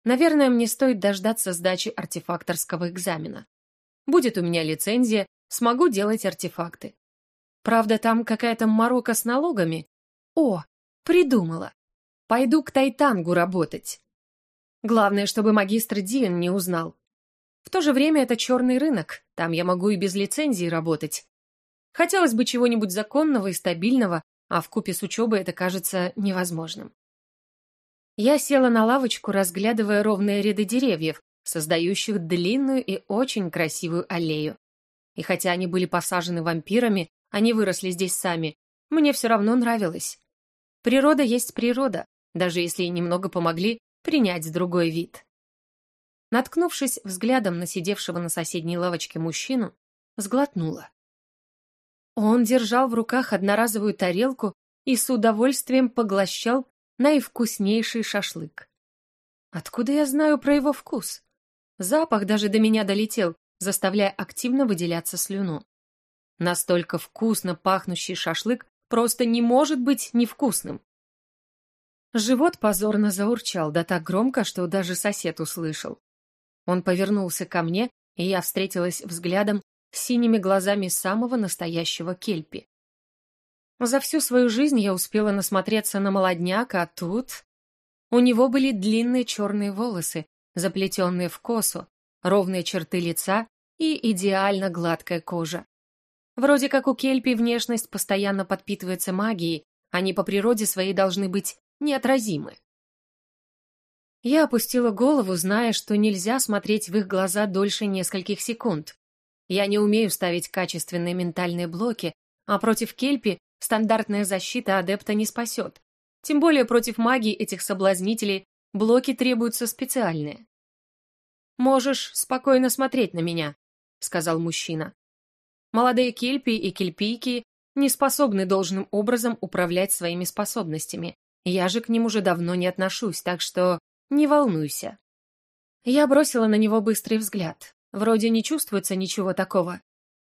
Наверное, мне стоит дождаться сдачи артефакторского экзамена. Будет у меня лицензия, смогу делать артефакты. Правда, там какая-то морока с налогами. О, придумала. Пойду к Тайтангу работать. Главное, чтобы магистр Диен не узнал. В то же время это черный рынок, там я могу и без лицензии работать. Хотелось бы чего-нибудь законного и стабильного, а в купе с учебой это кажется невозможным. Я села на лавочку, разглядывая ровные ряды деревьев, создающих длинную и очень красивую аллею. И хотя они были посажены вампирами, они выросли здесь сами, мне все равно нравилось. Природа есть природа, даже если и немного помогли принять другой вид. Наткнувшись взглядом на сидевшего на соседней лавочке мужчину, сглотнула. Он держал в руках одноразовую тарелку и с удовольствием поглощал наивкуснейший шашлык. Откуда я знаю про его вкус? Запах даже до меня долетел, заставляя активно выделяться слюну. Настолько вкусно пахнущий шашлык просто не может быть невкусным. Живот позорно заурчал, да так громко, что даже сосед услышал. Он повернулся ко мне, и я встретилась взглядом с синими глазами самого настоящего кельпи. За всю свою жизнь я успела насмотреться на молодняка, а тут... У него были длинные черные волосы, заплетенные в косу, ровные черты лица и идеально гладкая кожа. Вроде как у кельпи внешность постоянно подпитывается магией, они по природе своей должны быть неотразимы. Я опустила голову, зная, что нельзя смотреть в их глаза дольше нескольких секунд. Я не умею ставить качественные ментальные блоки, а против кельпи стандартная защита адепта не спасет. Тем более против магии этих соблазнителей блоки требуются специальные. «Можешь спокойно смотреть на меня», — сказал мужчина. Молодые кельпи и кельпийки не способны должным образом управлять своими способностями. Я же к ним уже давно не отношусь, так что не волнуйся. Я бросила на него быстрый взгляд. Вроде не чувствуется ничего такого.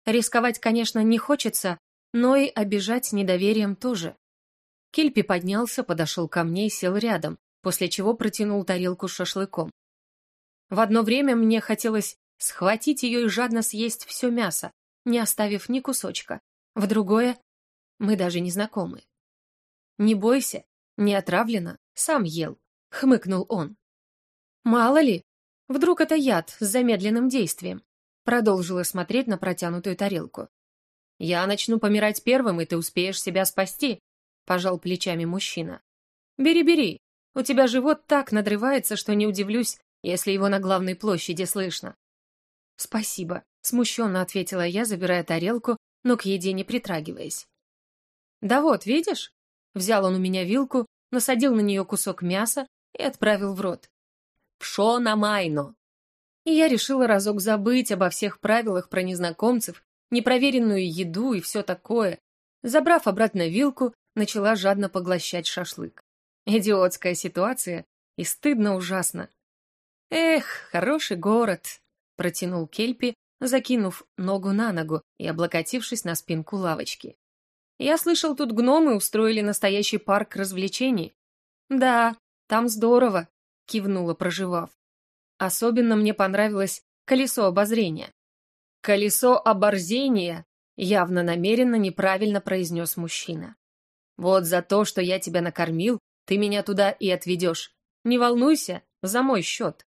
Рисковать, конечно, не хочется, но и обижать недоверием тоже. Кельпи поднялся, подошел ко мне и сел рядом, после чего протянул тарелку с шашлыком. В одно время мне хотелось схватить ее и жадно съесть все мясо, не оставив ни кусочка. В другое мы даже не знакомы. «Не бойся, не отравлено, сам ел», — хмыкнул он. «Мало ли, вдруг это яд с замедленным действием», — продолжила смотреть на протянутую тарелку. «Я начну помирать первым, и ты успеешь себя спасти», — пожал плечами мужчина. «Бери, бери, у тебя живот так надрывается, что не удивлюсь, если его на главной площади слышно». «Спасибо», — смущенно ответила я, забирая тарелку, но к еде не притрагиваясь. «Да вот, видишь?» Взял он у меня вилку, насадил на нее кусок мяса и отправил в рот. «Пшона майно!» И я решила разок забыть обо всех правилах про незнакомцев, непроверенную еду и все такое. Забрав обратно вилку, начала жадно поглощать шашлык. Идиотская ситуация и стыдно ужасно. «Эх, хороший город!» — протянул Кельпи, закинув ногу на ногу и облокотившись на спинку лавочки. «Я слышал, тут гномы устроили настоящий парк развлечений». «Да, там здорово», — кивнула, проживав. Особенно мне понравилось колесо обозрения. «Колесо оборзения», — явно намеренно неправильно произнес мужчина. «Вот за то, что я тебя накормил, ты меня туда и отведешь. Не волнуйся, за мой счет».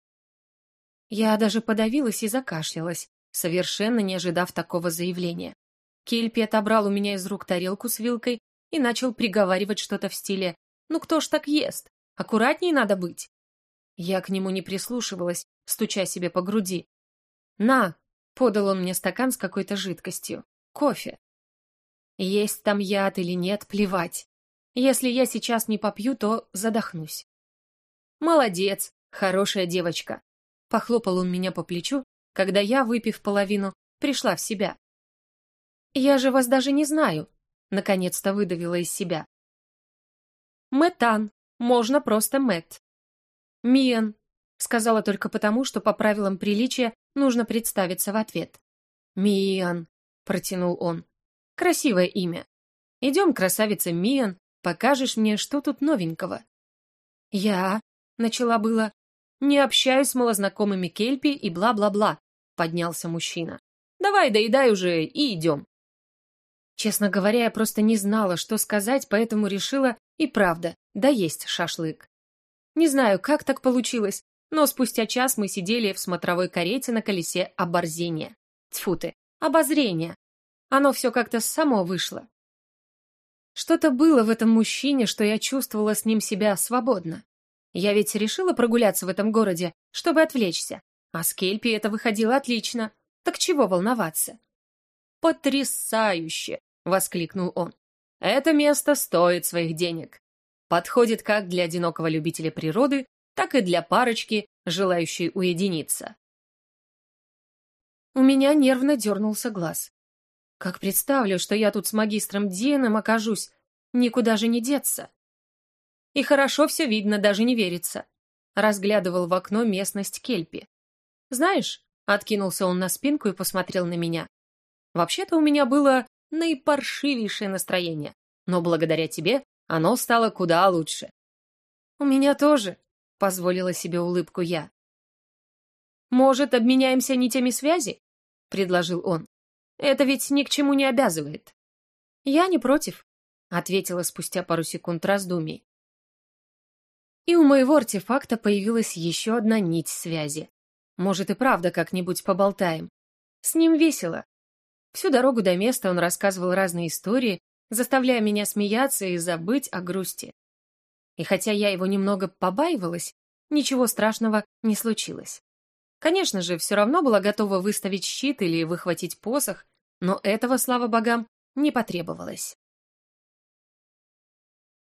Я даже подавилась и закашлялась, совершенно не ожидав такого заявления. Кельпи отобрал у меня из рук тарелку с вилкой и начал приговаривать что-то в стиле «Ну кто ж так ест? Аккуратней надо быть». Я к нему не прислушивалась, стуча себе по груди. «На!» — подал он мне стакан с какой-то жидкостью. «Кофе». Есть там яд или нет, плевать. Если я сейчас не попью, то задохнусь. «Молодец, хорошая девочка», — похлопал он меня по плечу когда я, выпив половину, пришла в себя. «Я же вас даже не знаю», — наконец-то выдавила из себя. «Мэтан, можно просто Мэт». «Миен», — сказала только потому, что по правилам приличия нужно представиться в ответ. «Миен», — протянул он. «Красивое имя. Идем, красавица Миен, покажешь мне, что тут новенького». «Я», — начала было, — «не общаюсь с малознакомыми Кельпи и бла-бла-бла поднялся мужчина. «Давай, доедай уже и идем». Честно говоря, я просто не знала, что сказать, поэтому решила и правда доесть шашлык. Не знаю, как так получилось, но спустя час мы сидели в смотровой карете на колесе оборзения. Тьфу ты, обозрения. Оно все как-то само вышло. Что-то было в этом мужчине, что я чувствовала с ним себя свободно. Я ведь решила прогуляться в этом городе, чтобы отвлечься. А с Кельпи это выходило отлично. Так чего волноваться? «Потрясающе!» — воскликнул он. «Это место стоит своих денег. Подходит как для одинокого любителя природы, так и для парочки, желающей уединиться». У меня нервно дернулся глаз. Как представлю, что я тут с магистром Дианом окажусь, никуда же не деться. И хорошо все видно, даже не верится. Разглядывал в окно местность Кельпи. Знаешь, откинулся он на спинку и посмотрел на меня. Вообще-то у меня было наипаршивейшее настроение, но благодаря тебе оно стало куда лучше. У меня тоже, позволила себе улыбку я. Может, обменяемся нитями связи? предложил он. Это ведь ни к чему не обязывает. Я не против, ответила спустя пару секунд раздумий. И у моего артефакта появилась еще одна нить связи. Может и правда как-нибудь поболтаем. С ним весело. Всю дорогу до места он рассказывал разные истории, заставляя меня смеяться и забыть о грусти. И хотя я его немного побаивалась, ничего страшного не случилось. Конечно же, все равно была готова выставить щит или выхватить посох, но этого, слава богам, не потребовалось.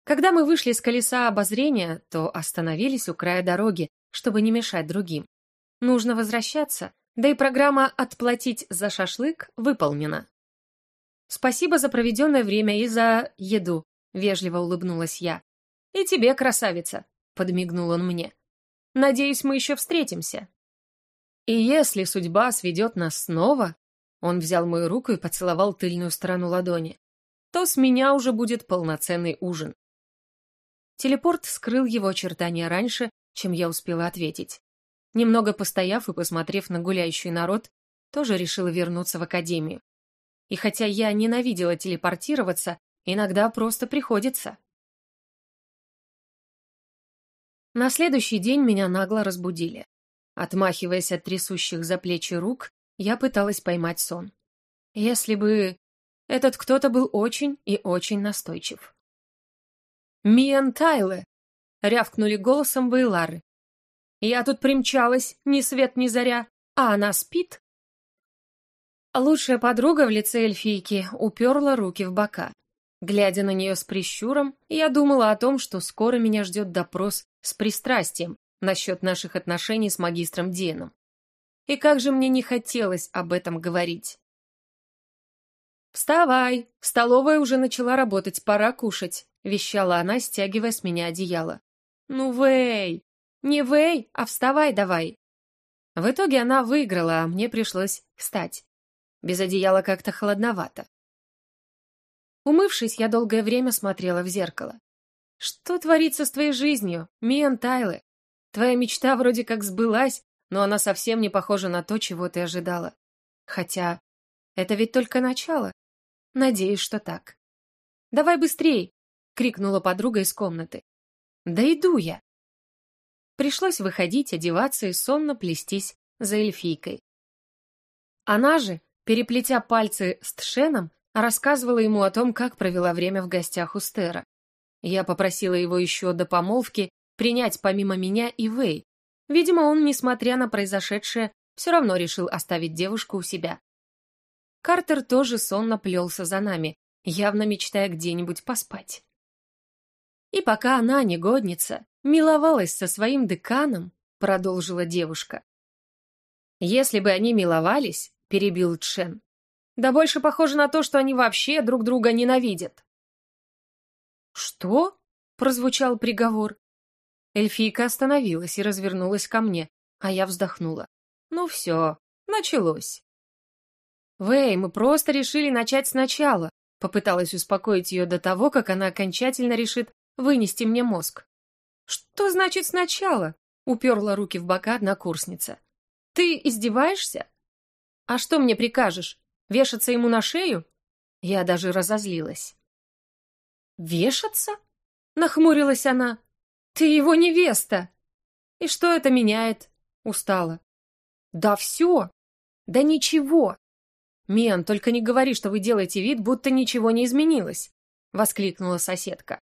Когда мы вышли с колеса обозрения, то остановились у края дороги, чтобы не мешать другим. Нужно возвращаться, да и программа «Отплатить за шашлык» выполнена. «Спасибо за проведенное время и за еду», — вежливо улыбнулась я. «И тебе, красавица», — подмигнул он мне. «Надеюсь, мы еще встретимся». И если судьба сведет нас снова, он взял мою руку и поцеловал тыльную сторону ладони, то с меня уже будет полноценный ужин. Телепорт скрыл его очертания раньше, чем я успела ответить. Немного постояв и посмотрев на гуляющий народ, тоже решила вернуться в академию. И хотя я ненавидела телепортироваться, иногда просто приходится. На следующий день меня нагло разбудили. Отмахиваясь от трясущих за плечи рук, я пыталась поймать сон. Если бы... Этот кто-то был очень и очень настойчив. «Миан Тайле!» — рявкнули голосом Вейлары. «Я тут примчалась, ни свет ни заря, а она спит?» Лучшая подруга в лице эльфийки уперла руки в бока. Глядя на нее с прищуром, я думала о том, что скоро меня ждет допрос с пристрастием насчет наших отношений с магистром Диеном. И как же мне не хотелось об этом говорить. «Вставай! Столовая уже начала работать, пора кушать», — вещала она, стягивая с меня одеяло. «Ну, Вэй! Не Вэй, а вставай давай!» В итоге она выиграла, а мне пришлось встать. Без одеяла как-то холодновато. Умывшись, я долгое время смотрела в зеркало. «Что творится с твоей жизнью, Миан Тайле? Твоя мечта вроде как сбылась, но она совсем не похожа на то, чего ты ожидала. Хотя это ведь только начало. Надеюсь, что так. «Давай быстрей!» — крикнула подруга из комнаты. «Да иду я!» Пришлось выходить, одеваться и сонно плестись за эльфийкой. Она же, переплетя пальцы с Тшеном, рассказывала ему о том, как провела время в гостях у Стера. Я попросила его еще до помолвки принять помимо меня и Вэй. Видимо, он, несмотря на произошедшее, все равно решил оставить девушку у себя. Картер тоже сонно плелся за нами, явно мечтая где-нибудь поспать. И пока она, негодница, миловалась со своим деканом, продолжила девушка. Если бы они миловались, перебил Чен, да больше похоже на то, что они вообще друг друга ненавидят. Что? прозвучал приговор. Эльфийка остановилась и развернулась ко мне, а я вздохнула. Ну все, началось. «Вэй, мы просто решили начать сначала», попыталась успокоить ее до того, как она окончательно решит вынести мне мозг. «Что значит сначала?» уперла руки в бока однокурсница. «Ты издеваешься? А что мне прикажешь? Вешаться ему на шею?» Я даже разозлилась. «Вешаться?» — нахмурилась она. «Ты его невеста!» «И что это меняет?» — устала. «Да все! Да ничего! «Миан, только не говори, что вы делаете вид, будто ничего не изменилось!» — воскликнула соседка.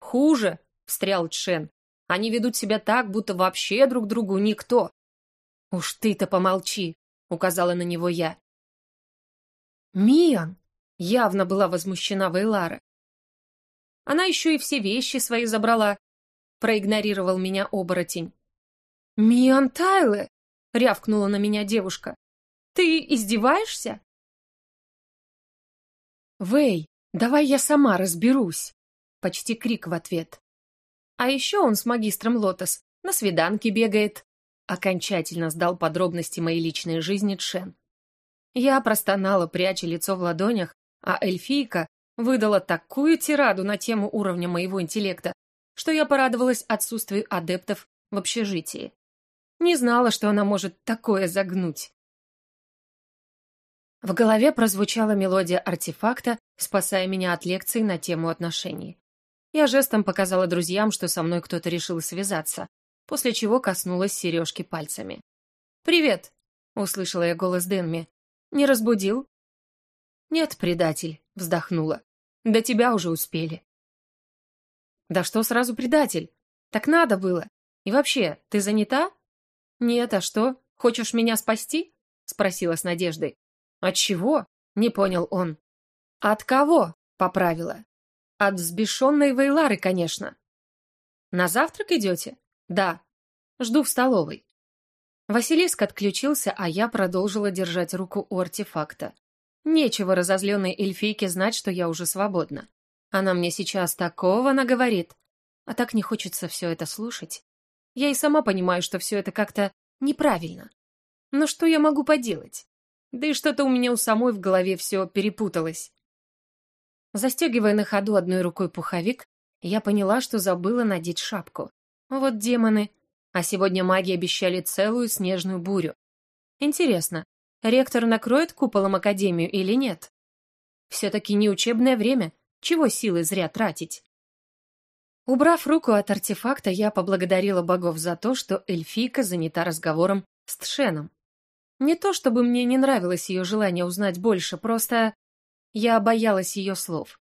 «Хуже!» — встрял Чен. «Они ведут себя так, будто вообще друг другу никто!» «Уж ты-то помолчи!» — указала на него я. «Миан!» — явно была возмущена Вейлара. «Она еще и все вещи свои забрала!» — проигнорировал меня оборотень. «Миан Тайле!» — рявкнула на меня девушка. Ты издеваешься? «Вэй, давай я сама разберусь!» Почти крик в ответ. А еще он с магистром Лотос на свиданке бегает. Окончательно сдал подробности моей личной жизни Чен. Я простонала, пряча лицо в ладонях, а эльфийка выдала такую тираду на тему уровня моего интеллекта, что я порадовалась отсутствию адептов в общежитии. Не знала, что она может такое загнуть. В голове прозвучала мелодия артефакта, спасая меня от лекций на тему отношений. Я жестом показала друзьям, что со мной кто-то решил связаться, после чего коснулась сережки пальцами. «Привет!» — услышала я голос Дэнми. «Не разбудил?» «Нет, предатель», — вздохнула. «До тебя уже успели». «Да что сразу предатель? Так надо было. И вообще, ты занята?» «Нет, а что? Хочешь меня спасти?» — спросила с надеждой. «От чего?» — не понял он. «От кого?» — поправила. «От взбешенной Вейлары, конечно». «На завтрак идете?» «Да. Жду в столовой». Василиск отключился, а я продолжила держать руку у артефакта. Нечего разозленной эльфийке знать, что я уже свободна. Она мне сейчас такого наговорит. А так не хочется все это слушать. Я и сама понимаю, что все это как-то неправильно. Но что я могу поделать? Да и что-то у меня у самой в голове все перепуталось. Застегивая на ходу одной рукой пуховик, я поняла, что забыла надеть шапку. Вот демоны. А сегодня маги обещали целую снежную бурю. Интересно, ректор накроет куполом Академию или нет? Все-таки не учебное время, чего силы зря тратить? Убрав руку от артефакта, я поблагодарила богов за то, что эльфийка занята разговором с Тшеном. Не то чтобы мне не нравилось ее желание узнать больше, просто я боялась ее слов.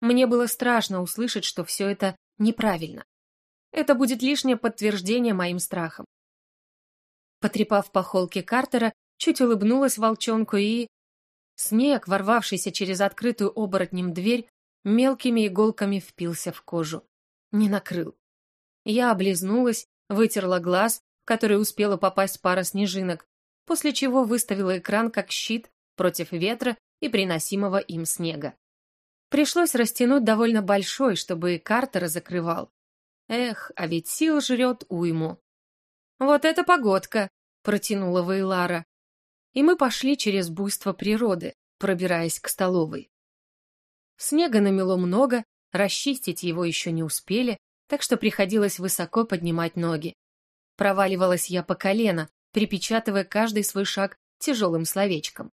Мне было страшно услышать, что все это неправильно. Это будет лишнее подтверждение моим страхам. Потрепав по холке Картера, чуть улыбнулась волчонку и... Снег, ворвавшийся через открытую оборотнем дверь, мелкими иголками впился в кожу. Не накрыл. Я облизнулась, вытерла глаз, в который успела попасть пара снежинок, после чего выставила экран как щит против ветра и приносимого им снега. Пришлось растянуть довольно большой, чтобы Картера закрывал. Эх, а ведь сил жрет уйму. «Вот это погодка!» — протянула Вейлара. И мы пошли через буйство природы, пробираясь к столовой. Снега намело много, расчистить его еще не успели, так что приходилось высоко поднимать ноги. Проваливалась я по колено, припечатывая каждый свой шаг тяжелым словечком.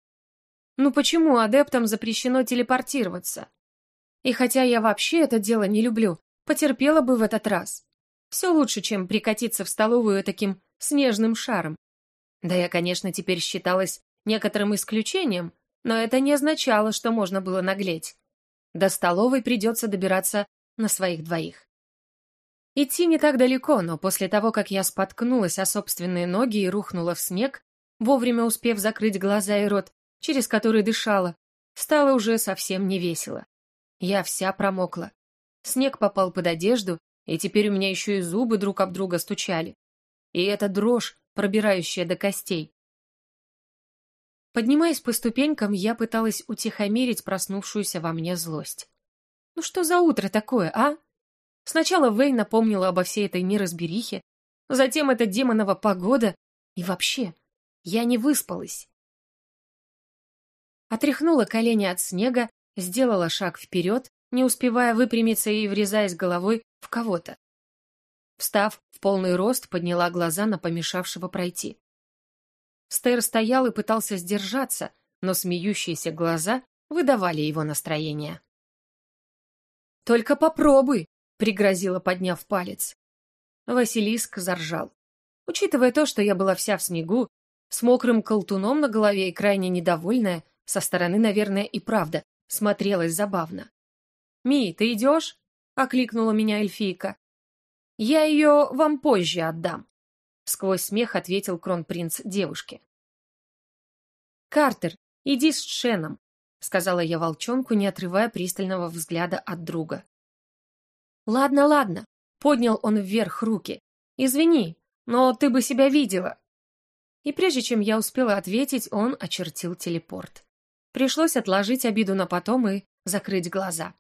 Ну почему адептам запрещено телепортироваться? И хотя я вообще это дело не люблю, потерпела бы в этот раз. Все лучше, чем прикатиться в столовую таким снежным шаром. Да я, конечно, теперь считалась некоторым исключением, но это не означало, что можно было наглеть. До столовой придется добираться на своих двоих. Идти не так далеко, но после того, как я споткнулась о собственные ноги и рухнула в снег, вовремя успев закрыть глаза и рот, через который дышала, стало уже совсем не весело. Я вся промокла. Снег попал под одежду, и теперь у меня еще и зубы друг об друга стучали. И эта дрожь, пробирающая до костей. Поднимаясь по ступенькам, я пыталась утихомирить проснувшуюся во мне злость. Ну что за утро такое, а? Сначала Вэй напомнила обо всей этой неразберихе, затем эта демонова погода, и вообще, я не выспалась. Отряхнула колени от снега, сделала шаг вперед, не успевая выпрямиться и врезаясь головой в кого-то. Встав в полный рост, подняла глаза на помешавшего пройти. Стэр стоял и пытался сдержаться, но смеющиеся глаза выдавали его настроение. «Только попробуй!» пригрозила, подняв палец. Василиск заржал. Учитывая то, что я была вся в снегу, с мокрым колтуном на голове и крайне недовольная, со стороны, наверное, и правда, смотрелась забавно. «Ми, ты идешь?» — окликнула меня эльфийка. «Я ее вам позже отдам», — сквозь смех ответил кронпринц девушке. «Картер, иди с Шеном», — сказала я волчонку, не отрывая пристального взгляда от друга. «Ладно, ладно», — поднял он вверх руки. «Извини, но ты бы себя видела». И прежде чем я успела ответить, он очертил телепорт. Пришлось отложить обиду на потом и закрыть глаза.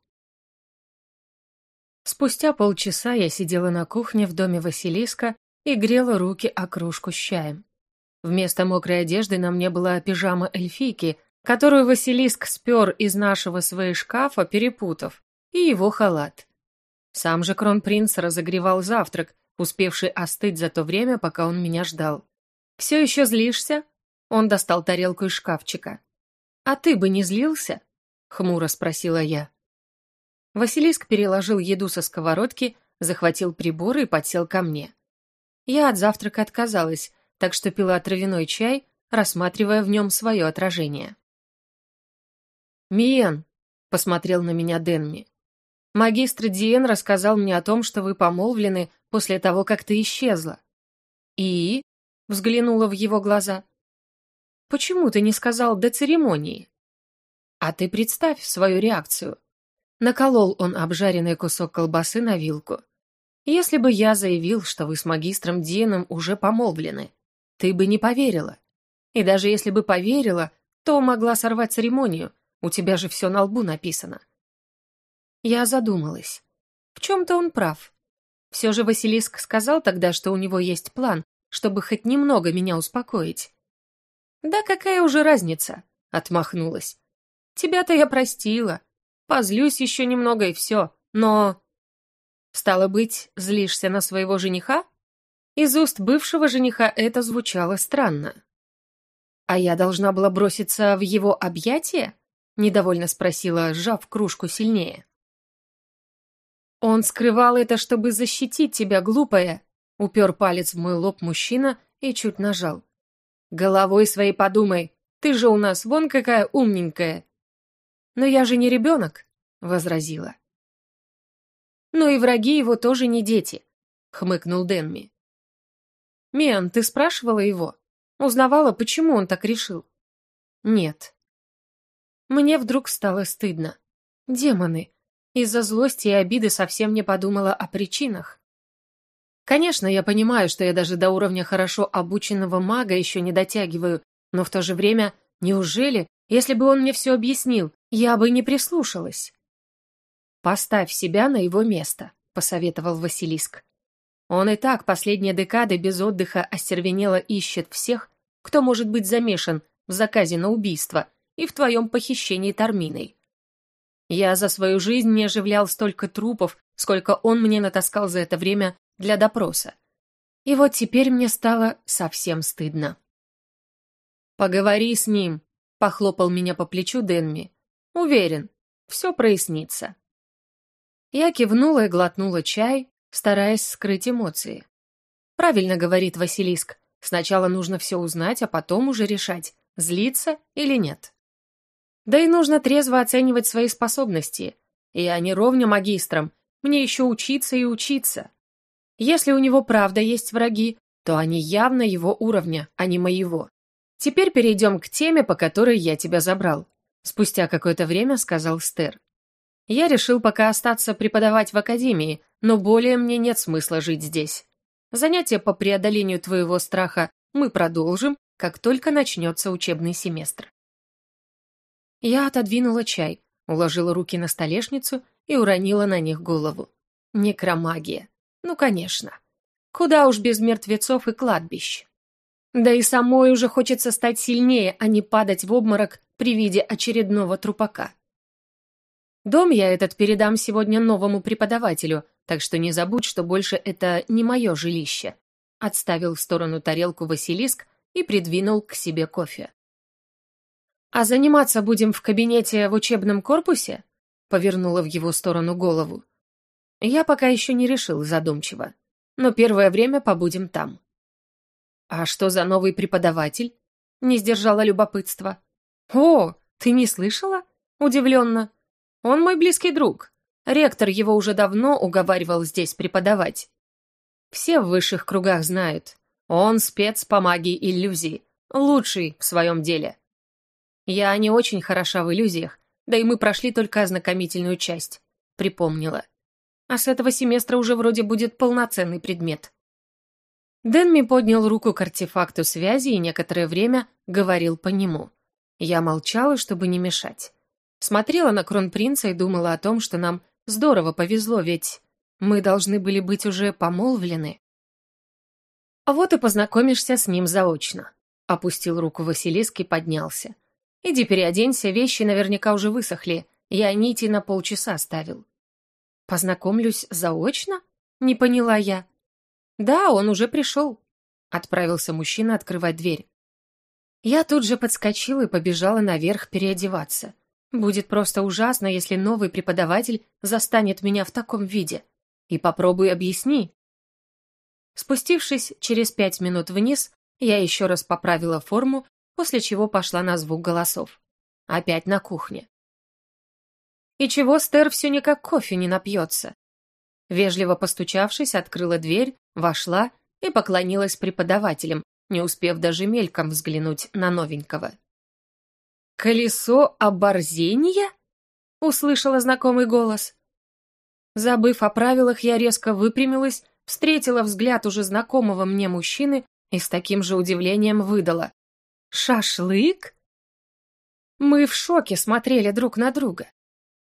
Спустя полчаса я сидела на кухне в доме Василиска и грела руки о кружку с чаем. Вместо мокрой одежды на мне была пижама эльфийки, которую Василиск спер из нашего своего шкафа, перепутав, и его халат. Сам же кронпринц разогревал завтрак, успевший остыть за то время, пока он меня ждал. «Все еще злишься?» Он достал тарелку из шкафчика. «А ты бы не злился?» — хмуро спросила я. Василиск переложил еду со сковородки, захватил приборы и подсел ко мне. Я от завтрака отказалась, так что пила травяной чай, рассматривая в нем свое отражение. «Миен», — посмотрел на меня Денми, — «магистр Диен рассказал мне о том, что вы помолвлены после того, как ты исчезла». «И?» — взглянула в его глаза. «Почему ты не сказал до церемонии?» «А ты представь свою реакцию». Наколол он обжаренный кусок колбасы на вилку. «Если бы я заявил, что вы с магистром Диеном уже помолвлены, ты бы не поверила. И даже если бы поверила, то могла сорвать церемонию, у тебя же все на лбу написано». Я задумалась. В чем-то он прав. Все же Василиск сказал тогда, что у него есть план, чтобы хоть немного меня успокоить. «Да какая уже разница?» — отмахнулась. «Тебя-то я простила. Позлюсь еще немного и все. Но...» «Стало быть, злишься на своего жениха?» Из уст бывшего жениха это звучало странно. «А я должна была броситься в его объятия?» — недовольно спросила, сжав кружку сильнее. «Он скрывал это, чтобы защитить тебя, глупая!» — упер палец в мой лоб мужчина и чуть нажал. «Головой своей подумай, ты же у нас вон какая умненькая!» «Но я же не ребенок!» — возразила. «Но и враги его тоже не дети», — хмыкнул Денми. «Миан, ты спрашивала его? Узнавала, почему он так решил?» «Нет». Мне вдруг стало стыдно. Демоны. Из-за злости и обиды совсем не подумала о причинах. Конечно, я понимаю, что я даже до уровня хорошо обученного мага еще не дотягиваю, но в то же время, неужели, если бы он мне все объяснил, я бы не прислушалась? «Поставь себя на его место», — посоветовал Василиск. Он и так последние декады без отдыха остервенело ищет всех, кто может быть замешан в заказе на убийство и в твоем похищении Тарминой. Я за свою жизнь не оживлял столько трупов, сколько он мне натаскал за это время для допроса. И вот теперь мне стало совсем стыдно. «Поговори с ним», — похлопал меня по плечу Денми. «Уверен, все прояснится». Я кивнула и глотнула чай, стараясь скрыть эмоции. Правильно говорит Василиск, сначала нужно все узнать, а потом уже решать, злиться или нет. Да и нужно трезво оценивать свои способности. Я не ровня магистрам, мне еще учиться и учиться. Если у него правда есть враги, то они явно его уровня, а не моего. Теперь перейдем к теме, по которой я тебя забрал. Спустя какое-то время сказал Стер. Я решил пока остаться преподавать в академии, но более мне нет смысла жить здесь. Занятия по преодолению твоего страха мы продолжим, как только начнется учебный семестр. Я отодвинула чай, уложила руки на столешницу и уронила на них голову. Некромагия. Ну, конечно. Куда уж без мертвецов и кладбищ. Да и самой уже хочется стать сильнее, а не падать в обморок при виде очередного трупака. Дом я этот передам сегодня новому преподавателю, так что не забудь, что больше это не мое жилище. Отставил в сторону тарелку Василиск и придвинул к себе кофе. «А заниматься будем в кабинете в учебном корпусе?» Повернула в его сторону голову. «Я пока еще не решил задумчиво, но первое время побудем там». «А что за новый преподаватель?» Не сдержала любопытства. «О, ты не слышала?» Удивленно. Он мой близкий друг. Ректор его уже давно уговаривал здесь преподавать. Все в высших кругах знают. Он спец по магии иллюзий, лучший в своем деле. Я не очень хороша в иллюзиях, да и мы прошли только ознакомительную часть, припомнила. А с этого семестра уже вроде будет полноценный предмет. Дэнми поднял руку к артефакту связи и некоторое время говорил по нему. Я молчала, чтобы не мешать. Смотрела на кронпринца и думала о том, что нам здорово повезло, ведь мы должны были быть уже помолвлены. А вот и познакомишься с ним заочно. Опустил руку Василиск и поднялся. Иди переоденься, вещи наверняка уже высохли. Я нити на полчаса ставил. Познакомлюсь заочно? Не поняла я. Да, он уже пришел. Отправился мужчина открывать дверь. Я тут же подскочила и побежала наверх переодеваться. Будет просто ужасно, если новый преподаватель застанет меня в таком виде. И попробуй объясни. Спустившись через пять минут вниз, я еще раз поправила форму, после чего пошла на звук голосов. Опять на кухне. И чего Стер все никак кофе не напьется? Вежливо постучавшись, открыла дверь, вошла и поклонилась преподавателям, не успев даже мельком взглянуть на новенького. «Колесо оборзения?» — услышала знакомый голос. Забыв о правилах, я резко выпрямилась, встретила взгляд уже знакомого мне мужчины и с таким же удивлением выдала. «Шашлык?» Мы в шоке смотрели друг на друга.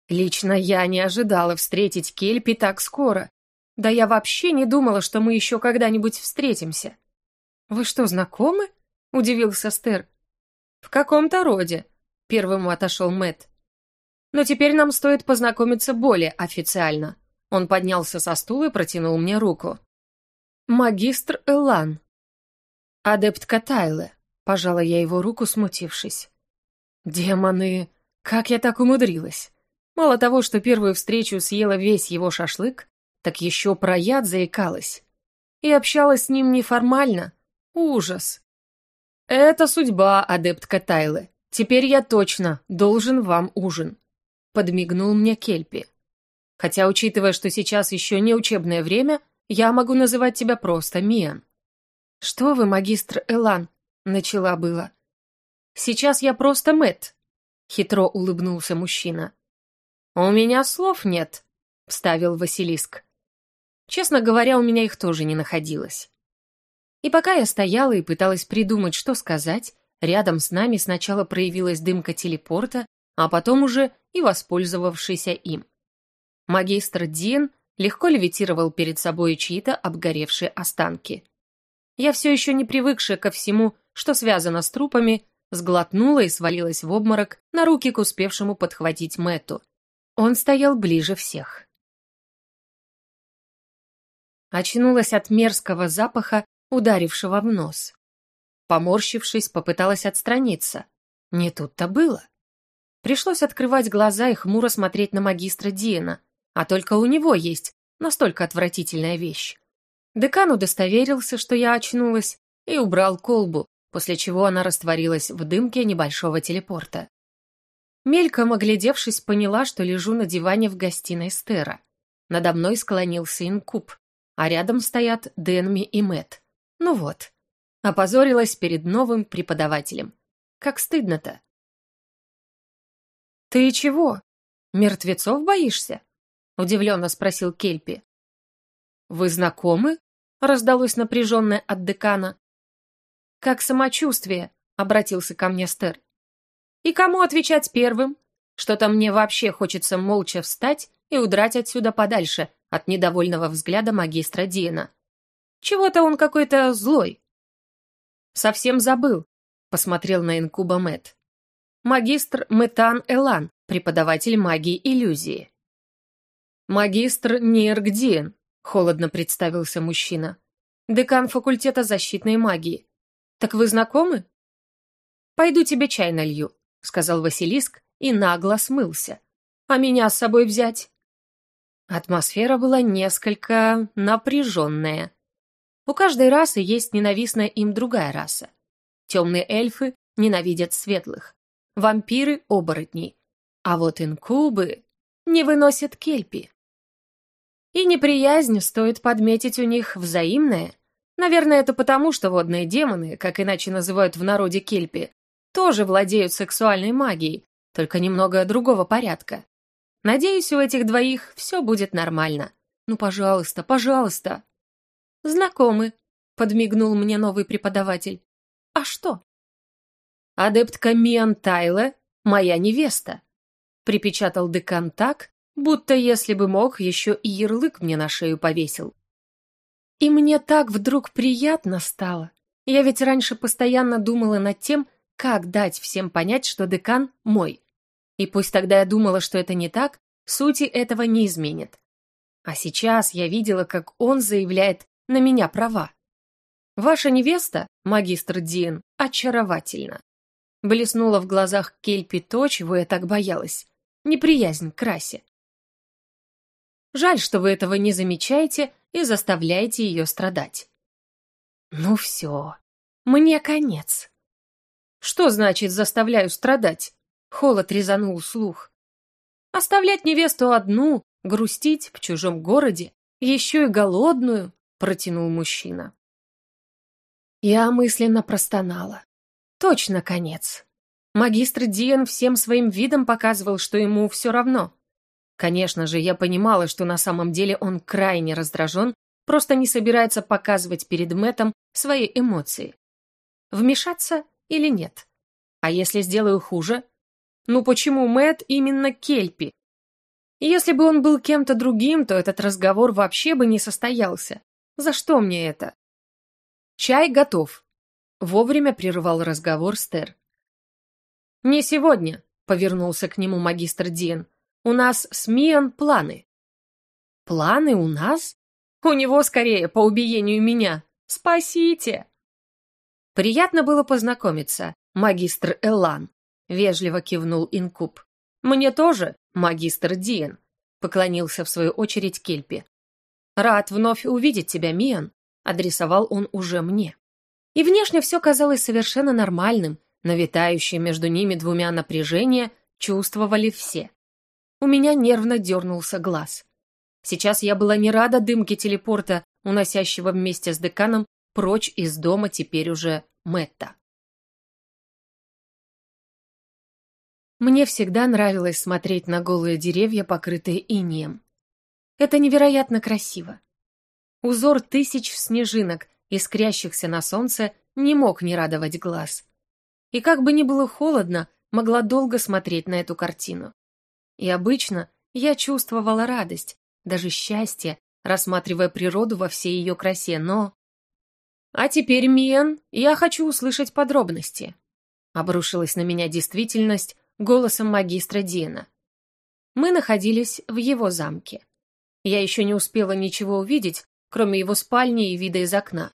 Лично я не ожидала встретить Кельпи так скоро. Да я вообще не думала, что мы еще когда-нибудь встретимся. «Вы что, знакомы?» — удивился Стер. «В каком-то роде», — первым отошел Мэт. «Но теперь нам стоит познакомиться более официально». Он поднялся со стула и протянул мне руку. «Магистр Элан». «Адептка Тайле», — пожала я его руку, смутившись. «Демоны, как я так умудрилась? Мало того, что первую встречу съела весь его шашлык, так еще про яд заикалась. И общалась с ним неформально. Ужас. Это судьба, адептка Тайлы. Теперь я точно должен вам ужин. Подмигнул мне Кельпи. Хотя, учитывая, что сейчас еще не учебное время, я могу называть тебя просто Миан. Что вы, магистр Элан? Начала было. Сейчас я просто Мэт. Хитро улыбнулся мужчина. «У меня слов нет», — вставил Василиск. Честно говоря, у меня их тоже не находилось. И пока я стояла и пыталась придумать, что сказать, рядом с нами сначала проявилась дымка телепорта, а потом уже и воспользовавшийся им. Магистр Дин легко левитировал перед собой чьи-то обгоревшие останки. Я все еще не привыкшая ко всему, что связано с трупами, сглотнула и свалилась в обморок на руки к успевшему подхватить Мэтту. Он стоял ближе всех. Очнулась от мерзкого запаха, ударившего в нос. Поморщившись, попыталась отстраниться. Не тут-то было. Пришлось открывать глаза и хмуро смотреть на магистра Диена, а только у него есть настолько отвратительная вещь. Декан удостоверился, что я очнулась, и убрал колбу, после чего она растворилась в дымке небольшого телепорта. Мельком оглядевшись, поняла, что лежу на диване в гостиной Стера. Надо мной склонился инкуб, а рядом стоят Дэнми и Мэт. Ну вот, опозорилась перед новым преподавателем. Как стыдно-то. «Ты чего? Мертвецов боишься?» — удивленно спросил Кельпи. «Вы знакомы?» — раздалось напряженное от декана. «Как самочувствие?» — обратился ко мне Стер. И кому отвечать первым? Что-то мне вообще хочется молча встать и удрать отсюда подальше от недовольного взгляда магистра Диена. Чего-то он какой-то злой. Совсем забыл, посмотрел на инкуба Мэт. Магистр Метан Элан, преподаватель магии иллюзии. Магистр Ниргдиен, холодно представился мужчина. Декан факультета защитной магии. Так вы знакомы? Пойду тебе чай налью, — сказал Василиск и нагло смылся. «А меня с собой взять?» Атмосфера была несколько напряженная. У каждой расы есть ненавистная им другая раса. Темные эльфы ненавидят светлых, вампиры — оборотней, а вот инкубы не выносят кельпи. И неприязнь, стоит подметить, у них взаимная. Наверное, это потому, что водные демоны, как иначе называют в народе кельпи, тоже владеют сексуальной магией, только немного другого порядка. Надеюсь, у этих двоих все будет нормально. Ну, пожалуйста, пожалуйста. Знакомы, подмигнул мне новый преподаватель. А что? Адептка Миан Тайле, моя невеста. припечатал декан так, будто если бы мог, еще и ярлык мне на шею повесил. И мне так вдруг приятно стало. Я ведь раньше постоянно думала над тем, как дать всем понять, что декан мой. И пусть тогда я думала, что это не так, сути этого не изменит. А сейчас я видела, как он заявляет на меня права. Ваша невеста, магистр Диен, очаровательна. Блеснула в глазах Кельпи то, чего я так боялась. Неприязнь к расе. Жаль, что вы этого не замечаете и заставляете ее страдать. Ну все, мне конец. Что значит «заставляю страдать»? Холод резанул слух. Оставлять невесту одну, грустить в чужом городе, еще и голодную, протянул мужчина. Я мысленно простонала. Точно конец. Магистр Диан всем своим видом показывал, что ему все равно. Конечно же, я понимала, что на самом деле он крайне раздражен, просто не собирается показывать перед Мэтом свои эмоции. Вмешаться или нет? А если сделаю хуже? Ну почему Мэт именно Кельпи? Если бы он был кем-то другим, то этот разговор вообще бы не состоялся. За что мне это? Чай готов. Вовремя прервал разговор Стер. Не сегодня, повернулся к нему магистр Диен. У нас с Миан планы. Планы у нас? У него скорее по убиению меня. Спасите! Приятно было познакомиться, магистр Элан, вежливо кивнул Инкуб. Мне тоже, магистр Диен, поклонился в свою очередь Кельпи. Рад вновь увидеть тебя, Миан, адресовал он уже мне. И внешне все казалось совершенно нормальным, но витающее между ними двумя напряжение чувствовали все. У меня нервно дернулся глаз. Сейчас я была не рада дымке телепорта, уносящего вместе с деканом прочь из дома теперь уже Мэтта. Мне всегда нравилось смотреть на голые деревья, покрытые инеем. Это невероятно красиво. Узор тысяч снежинок, искрящихся на солнце, не мог не радовать глаз. И как бы ни было холодно, могла долго смотреть на эту картину. И обычно я чувствовала радость, даже счастье, рассматривая природу во всей ее красе, но... «А теперь, Миен, я хочу услышать подробности», — обрушилась на меня действительность голосом магистра Дина. Мы находились в его замке. Я еще не успела ничего увидеть, кроме его спальни и вида из окна.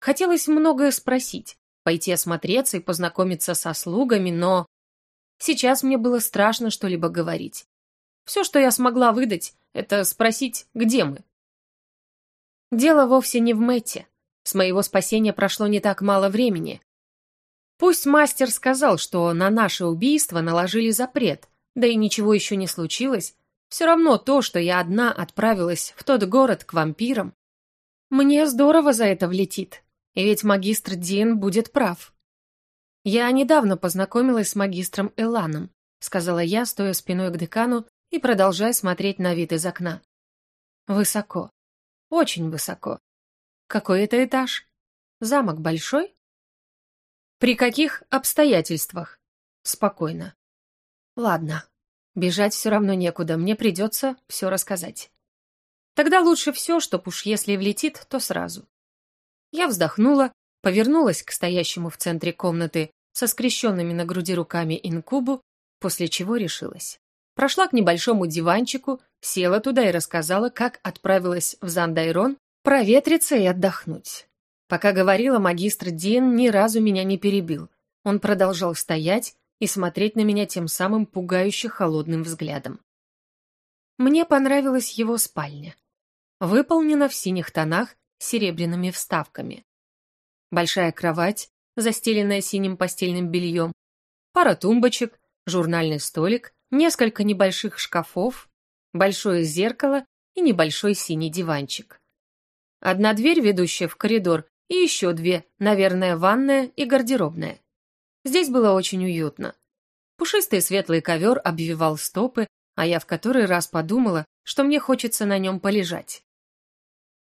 Хотелось многое спросить, пойти осмотреться и познакомиться со слугами, но Сейчас мне было страшно что-либо говорить. Все, что я смогла выдать, это спросить, где мы. Дело вовсе не в Мэтте. С моего спасения прошло не так мало времени. Пусть мастер сказал, что на наше убийство наложили запрет, да и ничего еще не случилось, все равно то, что я одна отправилась в тот город к вампирам, мне здорово за это влетит, и ведь магистр Дин будет прав. «Я недавно познакомилась с магистром Эланом», сказала я, стоя спиной к декану и продолжая смотреть на вид из окна. «Высоко. Очень высоко. Какой это этаж? Замок большой?» «При каких обстоятельствах?» «Спокойно. Ладно. Бежать все равно некуда, мне придется все рассказать. Тогда лучше все, чтоб уж если влетит, то сразу». Я вздохнула, повернулась к стоящему в центре комнаты со скрещенными на груди руками инкубу, после чего решилась. Прошла к небольшому диванчику, села туда и рассказала, как отправилась в Зандайрон проветриться и отдохнуть. Пока говорила, магистр Дин ни разу меня не перебил. Он продолжал стоять и смотреть на меня тем самым пугающе холодным взглядом. Мне понравилась его спальня. Выполнена в синих тонах с серебряными вставками. Большая кровать, застеленная синим постельным бельем, пара тумбочек, журнальный столик, несколько небольших шкафов, большое зеркало и небольшой синий диванчик. Одна дверь, ведущая в коридор, и еще две, наверное, ванная и гардеробная. Здесь было очень уютно. Пушистый светлый ковер обвивал стопы, а я в который раз подумала, что мне хочется на нем полежать.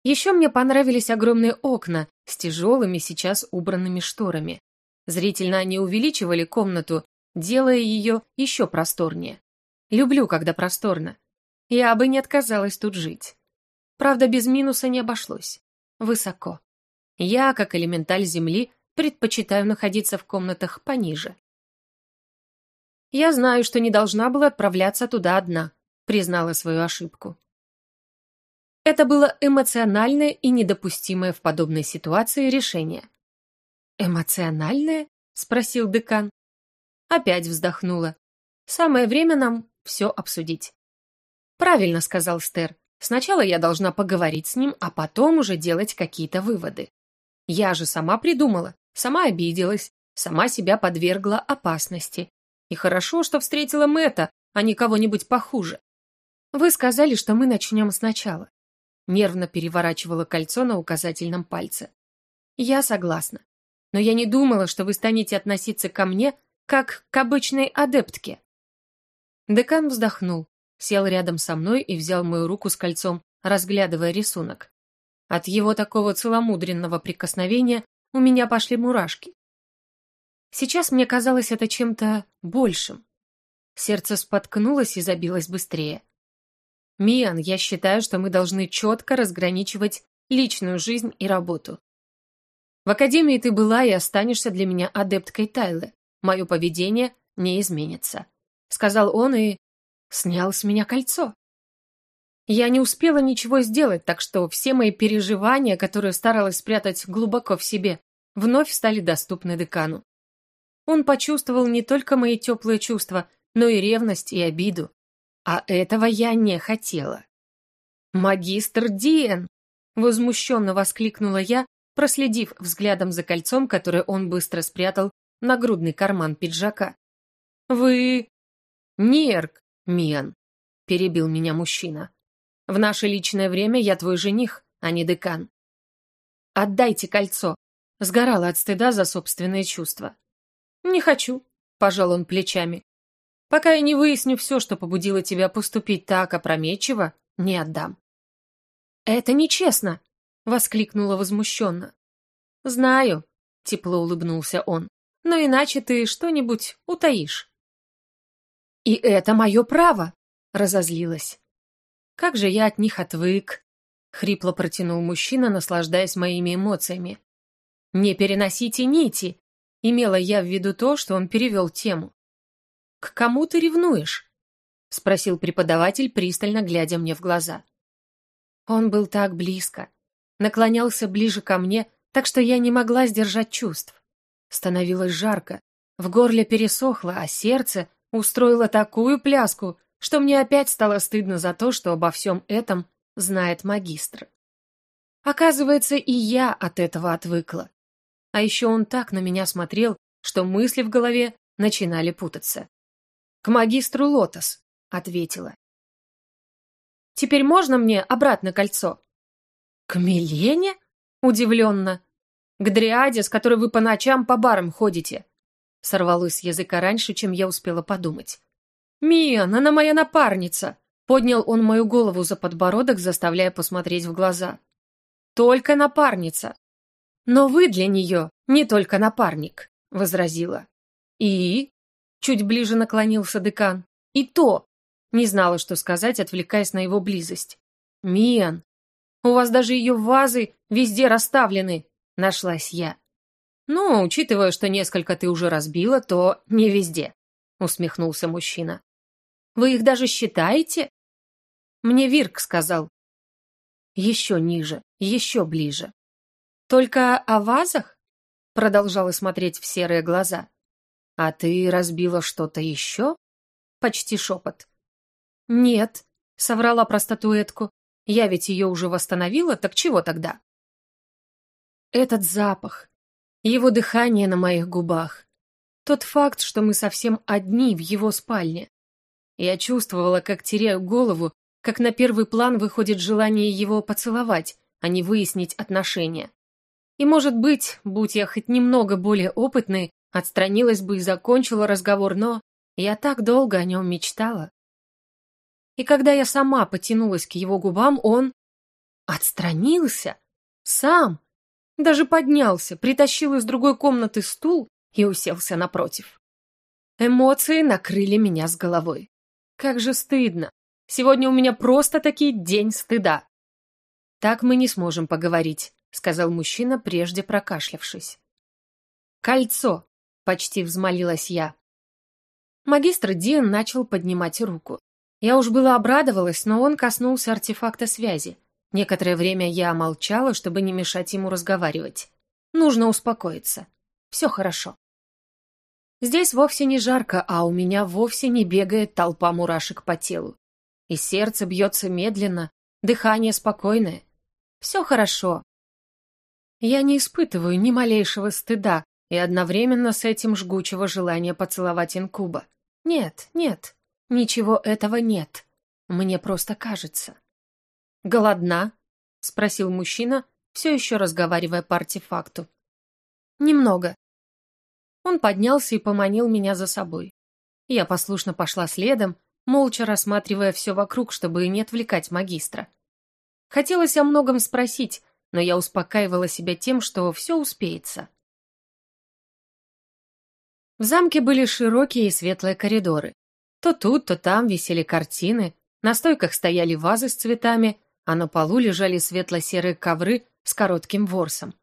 Еще мне понравились огромные окна с тяжелыми сейчас убранными шторами. Зрительно они увеличивали комнату, делая ее еще просторнее. Люблю, когда просторно. Я бы не отказалась тут жить. Правда, без минуса не обошлось. Высоко. Я, как элементаль Земли, предпочитаю находиться в комнатах пониже. Я знаю, что не должна была отправляться туда одна, признала свою ошибку. Это было эмоциональное и недопустимое в подобной ситуации решение. «Эмоциональное?» — спросил декан. Опять вздохнула. «Самое время нам все обсудить». «Правильно», — сказал Стер. «Сначала я должна поговорить с ним, а потом уже делать какие-то выводы. Я же сама придумала, сама обиделась, сама себя подвергла опасности. И хорошо, что встретила Мэтта, а не кого-нибудь похуже. Вы сказали, что мы начнем сначала. Нервно переворачивала кольцо на указательном пальце. Я согласна. Но я не думала, что вы станете относиться ко мне как к обычной адептке. Декан вздохнул, сел рядом со мной и взял мою руку с кольцом, разглядывая рисунок. От его такого целомудренного прикосновения у меня пошли мурашки. Сейчас мне казалось это чем-то большим. Сердце споткнулось и забилось быстрее. «Миан, я считаю, что мы должны четко разграничивать личную жизнь и работу. В академии ты была и останешься для меня адепткой Тайлы. Мое поведение не изменится», — сказал он и снял с меня кольцо. Я не успела ничего сделать, так что все мои переживания, которые старалась спрятать глубоко в себе, вновь стали доступны декану. Он почувствовал не только мои теплые чувства, но и ревность и обиду. А этого я не хотела. «Магистр Диен!» — возмущенно воскликнула я, проследив взглядом за кольцом, которое он быстро спрятал на грудный карман пиджака. «Вы...» «Нерк, Миан», — перебил меня мужчина. «В наше личное время я твой жених, а не декан». «Отдайте кольцо», — сгорала от стыда за собственные чувства. «Не хочу», — пожал он плечами. «Пока я не выясню все, что побудило тебя поступить так опрометчиво, не отдам». «Это нечестно», — воскликнула возмущенно. «Знаю», — тепло улыбнулся он, «но иначе ты что-нибудь утаишь». «И это мое право», — разозлилась. «Как же я от них отвык», — хрипло протянул мужчина, наслаждаясь моими эмоциями. «Не переносите нити, Имела я в виду то, что он перевел тему. «К кому ты ревнуешь?» — спросил преподаватель, пристально глядя мне в глаза. Он был так близко, наклонялся ближе ко мне, так что я не могла сдержать чувств. Становилось жарко, в горле пересохло, а сердце устроило такую пляску, что мне опять стало стыдно за то, что обо всем этом знает магистр. Оказывается, и я от этого отвыкла. А еще он так на меня смотрел, что мысли в голове начинали путаться. «К магистру Лотос», — ответила. «Теперь можно мне обратно кольцо?» «К Милене?» — удивленно. «К Дриаде, с которой вы по ночам по барам ходите», — сорвалось с языка раньше, чем я успела подумать. «Миан, она моя напарница!» — поднял он мою голову за подбородок, заставляя посмотреть в глаза. «Только напарница. «Но вы для нее не только напарник», — возразила. «И?» — чуть ближе наклонился декан. «И то!» — не знала, что сказать, отвлекаясь на его близость. «Миан, у вас даже ее вазы везде расставлены!» — нашлась я. «Ну, учитывая, что несколько ты уже разбила, то не везде», — усмехнулся мужчина. «Вы их даже считаете?» Мне Вирк сказал. Еще ниже, еще ближе. «Только о вазах?» — продолжала смотреть в серые глаза. «А ты разбила что-то еще?» — почти шепот. «Нет», — соврала про статуэтку. «Я ведь ее уже восстановила, так чего тогда?» Этот запах, его дыхание на моих губах, тот факт, что мы совсем одни в его спальне. Я чувствовала, как теряю голову, как на первый план выходит желание его поцеловать, а не выяснить отношения. И, может быть, будь я хоть немного более опытной, отстранилась бы и закончила разговор, но я так долго о нем мечтала. И когда я сама потянулась к его губам, он отстранился, сам, даже поднялся, притащил из другой комнаты стул и уселся напротив. Эмоции накрыли меня с головой. Как же стыдно. Сегодня у меня просто-таки день стыда. Так мы не сможем поговорить, сказал мужчина, прежде прокашлявшись. Кольцо, почти взмолилась я. Магистр Диан начал поднимать руку. Я уж была обрадовалась, но он коснулся артефакта связи. Некоторое время я молчала, чтобы не мешать ему разговаривать. Нужно успокоиться. Все хорошо. Здесь вовсе не жарко, а у меня вовсе не бегает толпа мурашек по телу. И сердце бьется медленно, дыхание спокойное. Все хорошо. Я не испытываю ни малейшего стыда и одновременно с этим жгучего желания поцеловать инкуба. Нет, нет, ничего этого нет. Мне просто кажется. «Голодна?» — спросил мужчина, все еще разговаривая по артефакту. «Немного», он поднялся и поманил меня за собой. Я послушно пошла следом, молча рассматривая все вокруг, чтобы не отвлекать магистра. Хотелось о многом спросить, но я успокаивала себя тем, что все успеется. В замке были широкие и светлые коридоры. То тут, то там висели картины, на стойках стояли вазы с цветами, а на полу лежали светло-серые ковры с коротким ворсом.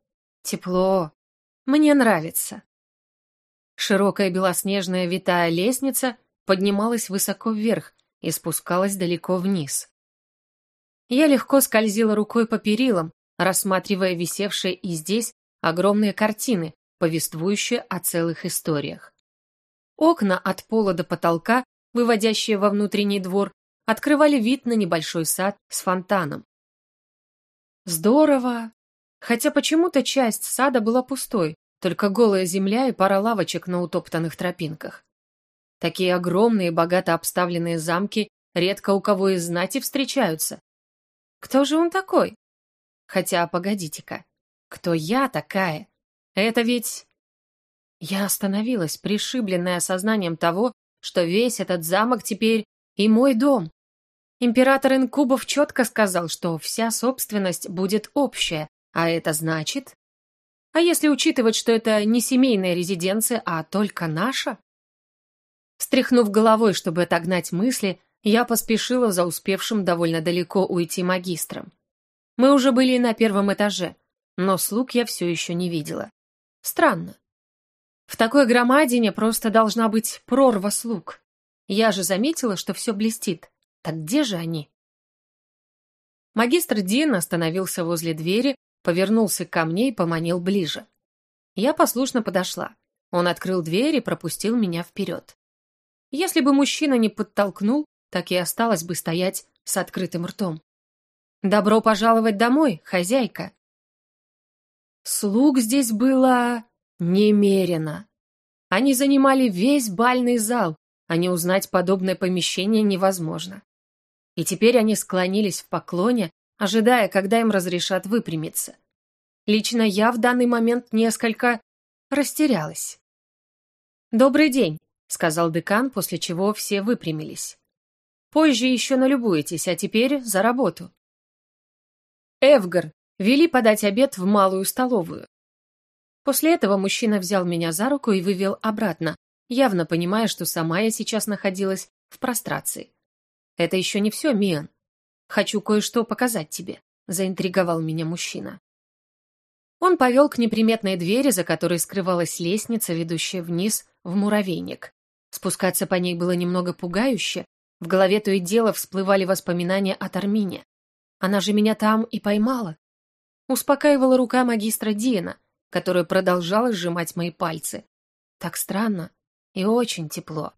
Тепло. Мне нравится. Широкая белоснежная витая лестница поднималась высоко вверх и спускалась далеко вниз. Я легко скользила рукой по перилам, рассматривая висевшие и здесь огромные картины, повествующие о целых историях. Окна от пола до потолка, выводящие во внутренний двор, открывали вид на небольшой сад с фонтаном. Здорово! Хотя почему-то часть сада была пустой, только голая земля и пара лавочек на утоптанных тропинках. Такие огромные, богато обставленные замки редко у кого из знати встречаются. Кто же он такой? Хотя, погодите-ка, кто я такая? Это ведь... Я остановилась, пришибленная осознанием того, что весь этот замок теперь и мой дом. Император Инкубов четко сказал, что вся собственность будет общая, а это значит... А если учитывать, что это не семейная резиденция, а только наша? Встряхнув головой, чтобы отогнать мысли, я поспешила за успевшим довольно далеко уйти магистром. Мы уже были на первом этаже, но слуг я все еще не видела. Странно. В такой громадине просто должна быть прорва слуг. Я же заметила, что все блестит. Так где же они? Магистр Дин остановился возле двери, повернулся ко мне и поманил ближе. Я послушно подошла. Он открыл дверь и пропустил меня вперед. Если бы мужчина не подтолкнул, так и осталось бы стоять с открытым ртом. «Добро пожаловать домой, хозяйка!» Слуг здесь было немерено. Они занимали весь бальный зал, а не узнать подобное помещение невозможно. И теперь они склонились в поклоне, ожидая, когда им разрешат выпрямиться. Лично я в данный момент несколько растерялась. «Добрый день», — сказал декан, после чего все выпрямились. «Позже еще налюбуетесь, а теперь за работу». Эвгар вели подать обед в малую столовую. После этого мужчина взял меня за руку и вывел обратно, явно понимая, что сама я сейчас находилась в прострации. «Это еще не все, Миан. «Хочу кое-что показать тебе», — заинтриговал меня мужчина. Он повел к неприметной двери, за которой скрывалась лестница, ведущая вниз в муравейник. Спускаться по ней было немного пугающе, в голове то и дело всплывали воспоминания о Тармине. Она же меня там и поймала. Успокаивала рука магистра Диена, которая продолжала сжимать мои пальцы. Так странно и очень тепло.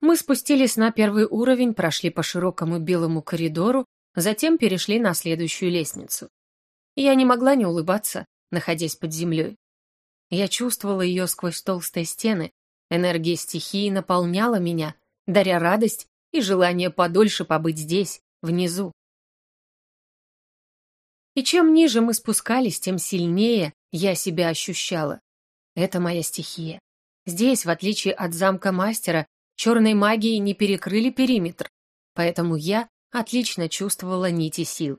Мы спустились на первый уровень, прошли по широкому белому коридору, затем перешли на следующую лестницу. Я не могла не улыбаться, находясь под землей. Я чувствовала ее сквозь толстые стены, энергия стихии наполняла меня, даря радость и желание подольше побыть здесь, внизу. И чем ниже мы спускались, тем сильнее я себя ощущала. Это моя стихия. Здесь, в отличие от замка мастера, черной магией не перекрыли периметр, поэтому я отлично чувствовала нити сил.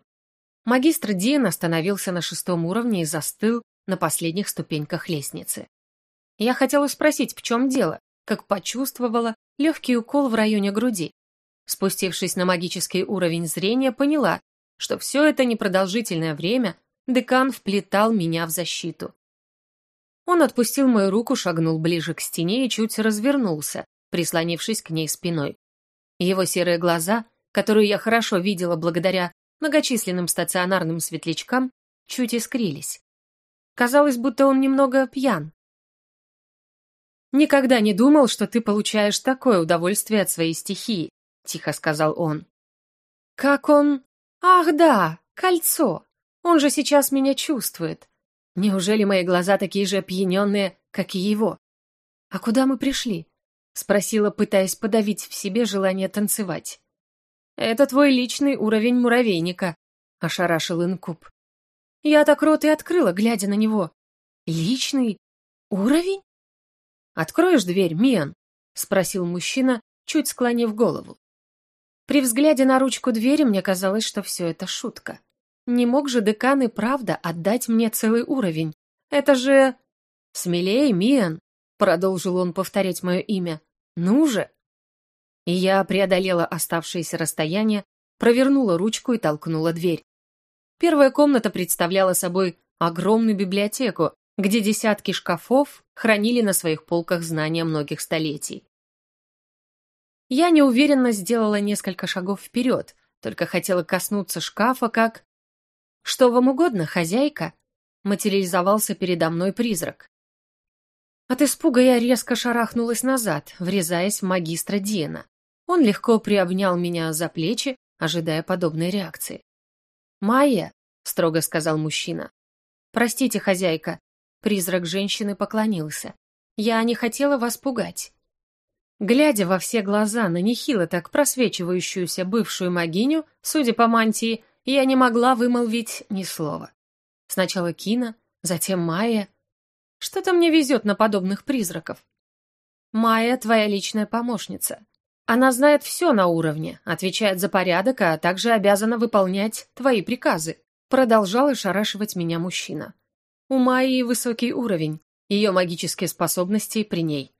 Магистр Диен остановился на шестом уровне и застыл на последних ступеньках лестницы. Я хотела спросить, в чем дело, как почувствовала легкий укол в районе груди, Спустившись на магический уровень зрения, поняла, что все это непродолжительное время декан вплетал меня в защиту. Он отпустил мою руку, шагнул ближе к стене и чуть развернулся, прислонившись к ней спиной. Его серые глаза, которые я хорошо видела благодаря многочисленным стационарным светлячкам, чуть искрились. Казалось, будто он немного пьян. «Никогда не думал, что ты получаешь такое удовольствие от своей стихии», — тихо сказал он. «Как он...» «Ах да, кольцо! Он же сейчас меня чувствует. Неужели мои глаза такие же опьяненные, как и его? А куда мы пришли?» — спросила, пытаясь подавить в себе желание танцевать. «Это твой личный уровень муравейника», — ошарашил инкуб. Я так рот и открыла, глядя на него. «Личный уровень?» «Откроешь дверь, Миан?» — спросил мужчина, чуть склонив голову. При взгляде на ручку двери мне казалось, что все это шутка. Не мог же декан и правда отдать мне целый уровень. Это же... «Смелее, Миан!» — продолжил он повторять мое имя. «Ну же!» И я преодолела оставшееся расстояние, провернула ручку и толкнула дверь. Первая комната представляла собой огромную библиотеку, где десятки шкафов хранили на своих полках знания многих столетий. Я неуверенно сделала несколько шагов вперед, только хотела коснуться шкафа, как... «Что вам угодно, хозяйка?» Материализовался передо мной призрак. От испуга я резко шарахнулась назад, врезаясь в магистра Диена. Он легко приобнял меня за плечи, ожидая подобной реакции. «Майя», — строго сказал мужчина. «Простите, хозяйка». Призрак женщины поклонился. «Я не хотела вас пугать». Глядя во все глаза на нехило так просвечивающуюся бывшую могиню, судя по мантии, я не могла вымолвить ни слова. Сначала Кина, затем Майя. Что-то мне везет на подобных призраков. Майя — твоя личная помощница. Она знает все на уровне, отвечает за порядок, а также обязана выполнять твои приказы. Продолжал ошарашивать меня мужчина. У Майи высокий уровень, ее магические способности при ней.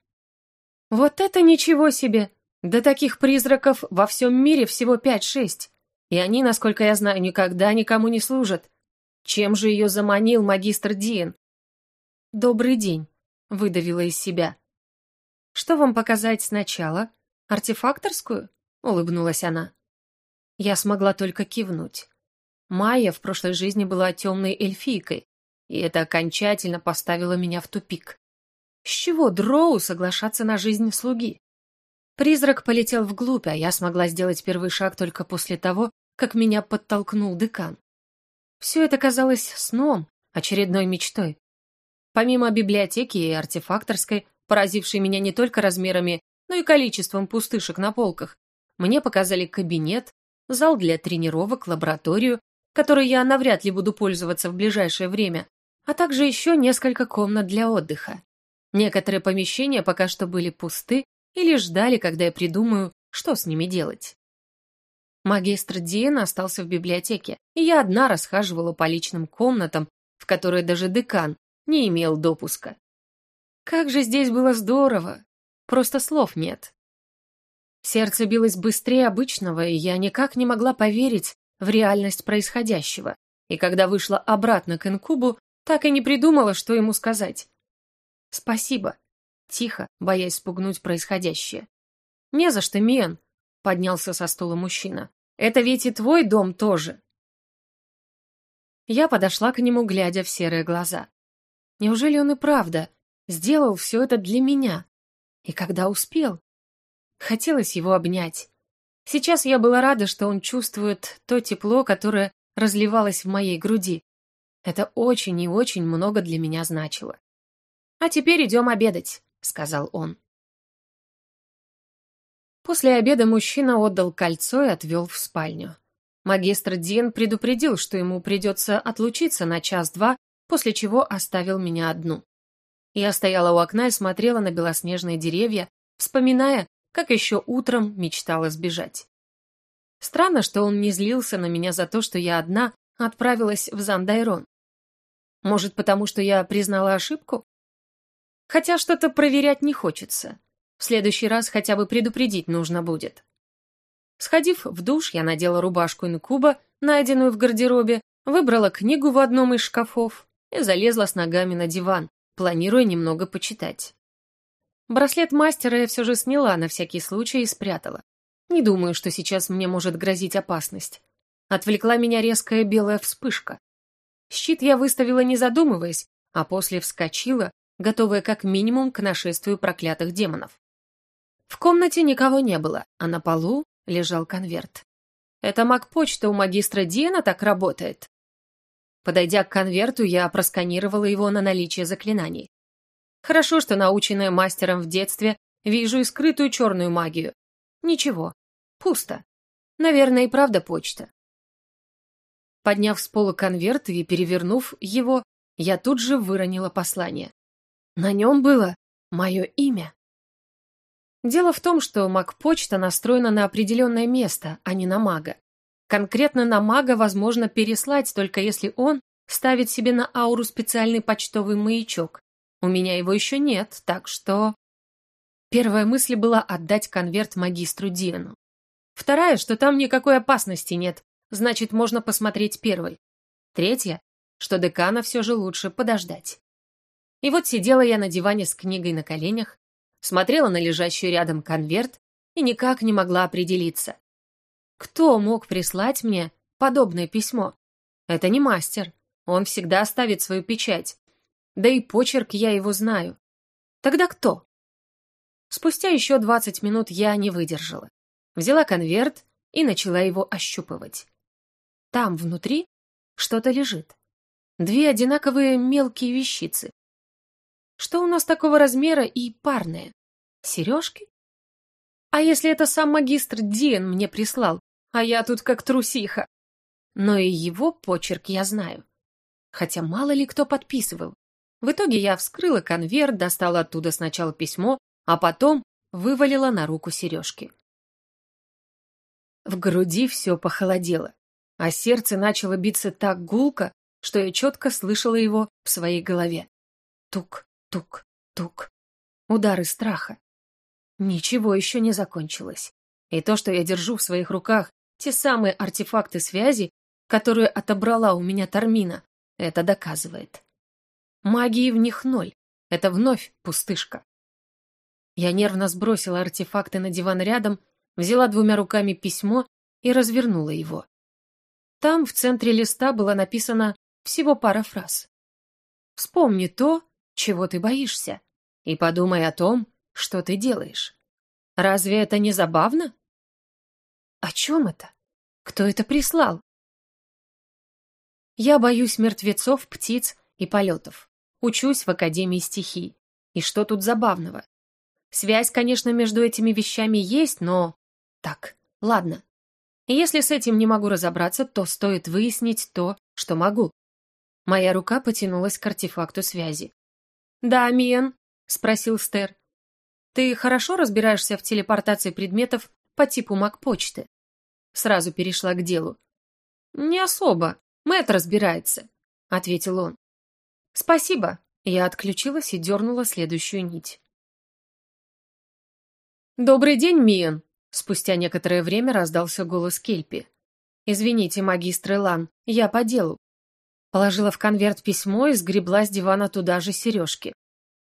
Вот это ничего себе! Да таких призраков во всем мире всего пять-шесть. И они, насколько я знаю, никогда никому не служат. Чем же ее заманил магистр Диен? «Добрый день», — выдавила из себя. «Что вам показать сначала? Артефакторскую?» — улыбнулась она. Я смогла только кивнуть. Майя в прошлой жизни была темной эльфийкой, и это окончательно поставило меня в тупик. С чего Дроу соглашаться на жизнь слуги? Призрак полетел вглубь, а я смогла сделать первый шаг только после того, как меня подтолкнул декан. Все это казалось сном, очередной мечтой. Помимо библиотеки и артефакторской, поразившей меня не только размерами, но и количеством пустышек на полках, мне показали кабинет, зал для тренировок, лабораторию, которой я навряд ли буду пользоваться в ближайшее время, а также еще несколько комнат для отдыха. Некоторые помещения пока что были пусты или ждали, когда я придумаю, что с ними делать. Магистр Диен остался в библиотеке, и я одна расхаживала по личным комнатам, в которые даже декан не имел допуска. Как же здесь было здорово! Просто слов нет. Сердце билось быстрее обычного, и я никак не могла поверить в реальность происходящего. И когда вышла обратно к инкубу, так и не придумала, что ему сказать. «Спасибо», — тихо, боясь спугнуть происходящее. «Не за что, Мен», — поднялся со стула мужчина. «Это ведь и твой дом тоже». Я подошла к нему, глядя в серые глаза. Неужели он и правда сделал все это для меня? И когда успел? Хотелось его обнять. Сейчас я была рада, что он чувствует то тепло, которое разливалось в моей груди. Это очень и очень много для меня значило. «А теперь идем обедать», — сказал он. После обеда мужчина отдал кольцо и отвел в спальню. Магистр Дин предупредил, что ему придется отлучиться на час-два, после чего оставил меня одну. Я стояла у окна и смотрела на белоснежные деревья, вспоминая, как еще утром мечтала сбежать. Странно, что он не злился на меня за то, что я одна отправилась в Зандайрон. Может, потому что я признала ошибку? Хотя что-то проверять не хочется. В следующий раз хотя бы предупредить нужно будет. Сходив в душ, я надела рубашку инкуба, найденную в гардеробе, выбрала книгу в одном из шкафов и залезла с ногами на диван, планируя немного почитать. Браслет мастера я все же сняла на всякий случай и спрятала. Не думаю, что сейчас мне может грозить опасность. Отвлекла меня резкая белая вспышка. Щит я выставила не задумываясь, а после вскочила, готовая как минимум к нашествию проклятых демонов. В комнате никого не было, а на полу лежал конверт. Это маг-почта у магистра Диана так работает. Подойдя к конверту, я просканировала его на наличие заклинаний. Хорошо, что наученная мастером в детстве, вижу и скрытую черную магию. Ничего, пусто. Наверное, и правда почта. Подняв с пола конверт и перевернув его, я тут же выронила послание. На нем было мое имя. Дело в том, что маг-почта настроена на определенное место, а не на мага. Конкретно на мага возможно переслать, только если он ставит себе на ауру специальный почтовый маячок. У меня его еще нет, так что... Первая мысль была отдать конверт магистру Диану. Вторая, что там никакой опасности нет, значит, можно посмотреть первой. Третья, что декана все же лучше подождать. И вот сидела я на диване с книгой на коленях, смотрела на лежащий рядом конверт и никак не могла определиться. Кто мог прислать мне подобное письмо? Это не мастер, он всегда ставит свою печать. Да и почерк я его знаю. Тогда кто? Спустя еще двадцать минут я не выдержала. Взяла конверт и начала его ощупывать. Там внутри что-то лежит. Две одинаковые мелкие вещицы. Что у нас такого размера и парные? Сережки? А если это сам магистр Диен мне прислал, а я тут как трусиха? Но и его почерк я знаю. Хотя мало ли кто подписывал. В итоге я вскрыла конверт, достала оттуда сначала письмо, а потом вывалила на руку сережки. В груди все похолодело, а сердце начало биться так гулко, что я четко слышала его в своей голове. Тук, тук, тук. Удары страха. Ничего еще не закончилось. И то, что я держу в своих руках, те самые артефакты связи, которые отобрала у меня Тармина, это доказывает. Магии в них ноль. Это вновь пустышка. Я нервно сбросила артефакты на диван рядом, взяла двумя руками письмо и развернула его. Там в центре листа было написано всего пара фраз. «Вспомни то, чего ты боишься, и подумай о том, что ты делаешь. Разве это не забавно?» «О чем это? Кто это прислал?» Я боюсь мертвецов, птиц и полетов. Учусь в Академии стихий. И что тут забавного? Связь, конечно, между этими вещами есть, но... Так, ладно. если с этим не могу разобраться, то стоит выяснить то, что могу. Моя рука потянулась к артефакту связи. «Да, Миен?» — спросил Стер. «Ты хорошо разбираешься в телепортации предметов по типу маг-почты?» Сразу перешла к делу. «Не особо», Мэт разбирается», — ответил он. «Спасибо». Я отключилась и дернула следующую нить. «Добрый день, Миен!» Спустя некоторое время раздался голос Кельпи. «Извините, магистр Илан, я по делу». Положила в конверт письмо и сгребла с дивана туда же сережки.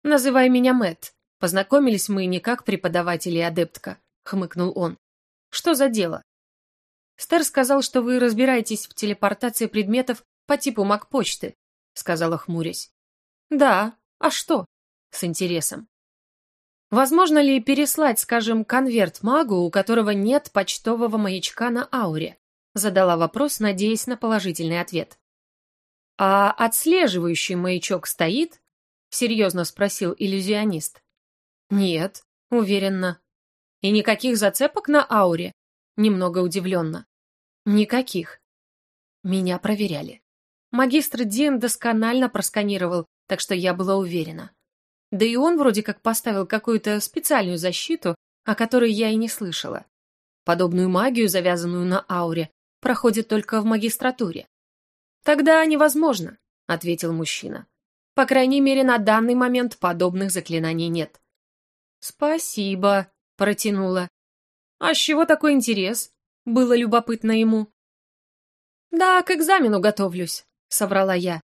«Называй меня Мэт. Познакомились мы не как преподаватель и адептка», — хмыкнул он. «Что за дело?» Стер сказал, что вы разбираетесь в телепортации предметов по типу маг-почты, сказала хмурясь. Да, а что? С интересом. Возможно ли переслать, скажем, конверт магу, у которого нет почтового маячка на ауре? Задала вопрос, надеясь на положительный ответ. А отслеживающий маячок стоит? Серьезно спросил иллюзионист. Нет, уверенно. И никаких зацепок на ауре? Немного удивленно. Никаких. Меня проверяли. Магистр Дин досконально просканировал, так что я была уверена. Да и он вроде как поставил какую-то специальную защиту, о которой я и не слышала. Подобную магию, завязанную на ауре, проходит только в магистратуре. «Тогда невозможно», — ответил мужчина. «По крайней мере, на данный момент подобных заклинаний нет». «Спасибо», — протянула. А с чего такой интерес? Было любопытно ему. Да, к экзамену готовлюсь, соврала я.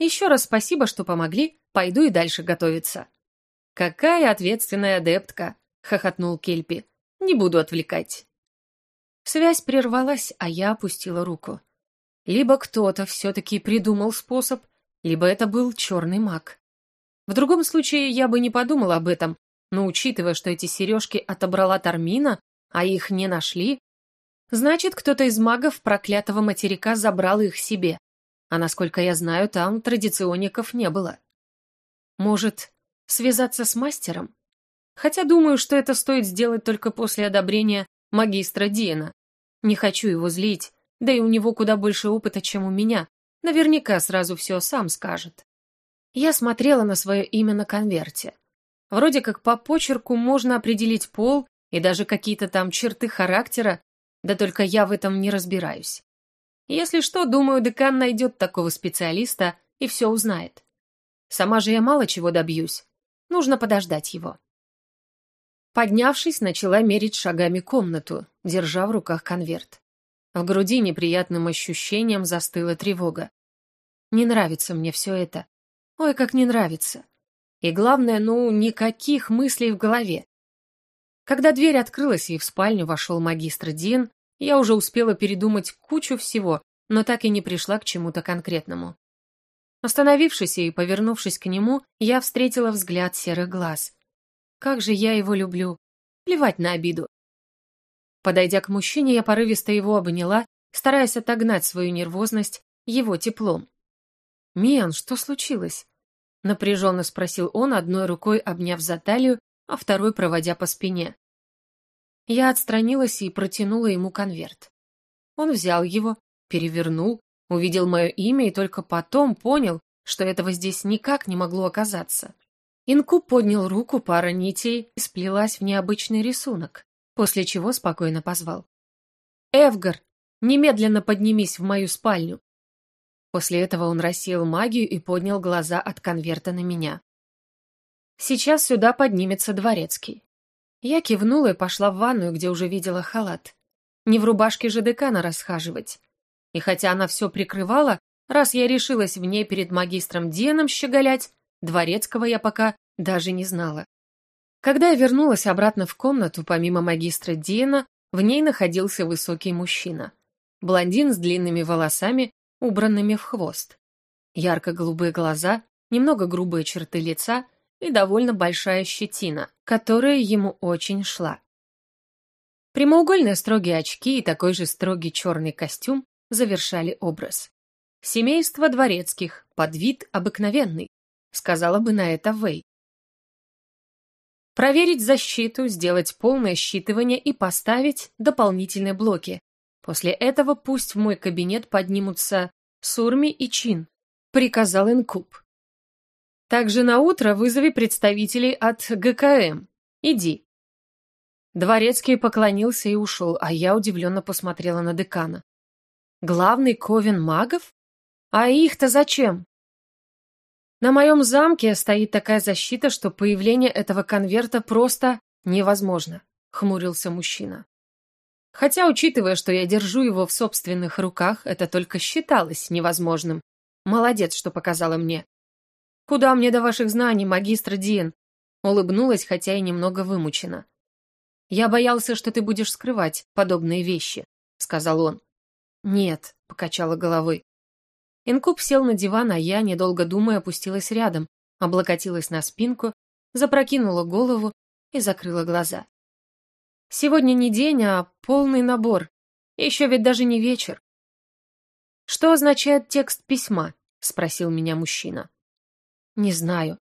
Еще раз спасибо, что помогли, пойду и дальше готовиться. Какая ответственная адептка, хохотнул Кельпи. Не буду отвлекать. Связь прервалась, а я опустила руку. Либо кто-то все-таки придумал способ, либо это был черный маг. В другом случае я бы не подумала об этом, но учитывая, что эти сережки отобрала Тармина, а их не нашли, значит, кто-то из магов проклятого материка забрал их себе. А насколько я знаю, там традиционников не было. Может, связаться с мастером? Хотя думаю, что это стоит сделать только после одобрения магистра Диена. Не хочу его злить, да и у него куда больше опыта, чем у меня. Наверняка сразу все сам скажет. Я смотрела на свое имя на конверте. Вроде как по почерку можно определить пол и даже какие-то там черты характера, да только я в этом не разбираюсь. Если что, думаю, декан найдет такого специалиста и все узнает. Сама же я мало чего добьюсь. Нужно подождать его. Поднявшись, начала мерить шагами комнату, держа в руках конверт. В груди неприятным ощущением застыла тревога. Не нравится мне все это. Ой, как не нравится. И главное, ну, никаких мыслей в голове. Когда дверь открылась и в спальню вошел магистр Дин, я уже успела передумать кучу всего, но так и не пришла к чему-то конкретному. Остановившись и повернувшись к нему, я встретила взгляд серых глаз. Как же я его люблю. Плевать на обиду. Подойдя к мужчине, я порывисто его обняла, стараясь отогнать свою нервозность его теплом. «Миан, что случилось?» Напряженно спросил он, одной рукой обняв за талию, а второй проводя по спине. Я отстранилась и протянула ему конверт. Он взял его, перевернул, увидел мое имя и только потом понял, что этого здесь никак не могло оказаться. Инку поднял руку, пара нитей сплелась в необычный рисунок, после чего спокойно позвал. «Эвгар, немедленно поднимись в мою спальню!» После этого он рассеял магию и поднял глаза от конверта на меня. «Сейчас сюда поднимется дворецкий». Я кивнула и пошла в ванную, где уже видела халат. Не в рубашке же декана расхаживать. И хотя она все прикрывала, раз я решилась в ней перед магистром Дианом щеголять, Дворецкого я пока даже не знала. Когда я вернулась обратно в комнату, помимо магистра Диена, в ней находился высокий мужчина. Блондин с длинными волосами, убранными в хвост. Ярко-голубые глаза, немного грубые черты лица и довольно большая щетина, которая ему очень шла. Прямоугольные строгие очки и такой же строгий черный костюм завершали образ. Семейство дворецких, под вид обыкновенный, сказала бы на это Вэй. Проверить защиту, сделать полное считывание и поставить дополнительные блоки. После этого пусть в мой кабинет поднимутся Сурми и Чин, приказал Инкуб. Также на утро вызови представителей от ГКМ. Иди. Дворецкий поклонился и ушел, а я удивленно посмотрела на декана. Главный ковен магов? А их-то зачем? На моем замке стоит такая защита, что появление этого конверта просто невозможно, хмурился мужчина. Хотя, учитывая, что я держу его в собственных руках, это только считалось невозможным. Молодец, что показала мне. Куда мне до ваших знаний, магистр Диен? Улыбнулась, хотя и немного вымучена. Я боялся, что ты будешь скрывать подобные вещи, сказал он. Нет, покачала головой. Инкуб сел на диван, а я, недолго думая, опустилась рядом, облокотилась на спинку, запрокинула голову и закрыла глаза. Сегодня не день, а полный набор. Еще ведь даже не вечер. «Что означает текст письма?» — спросил меня мужчина. «Не знаю».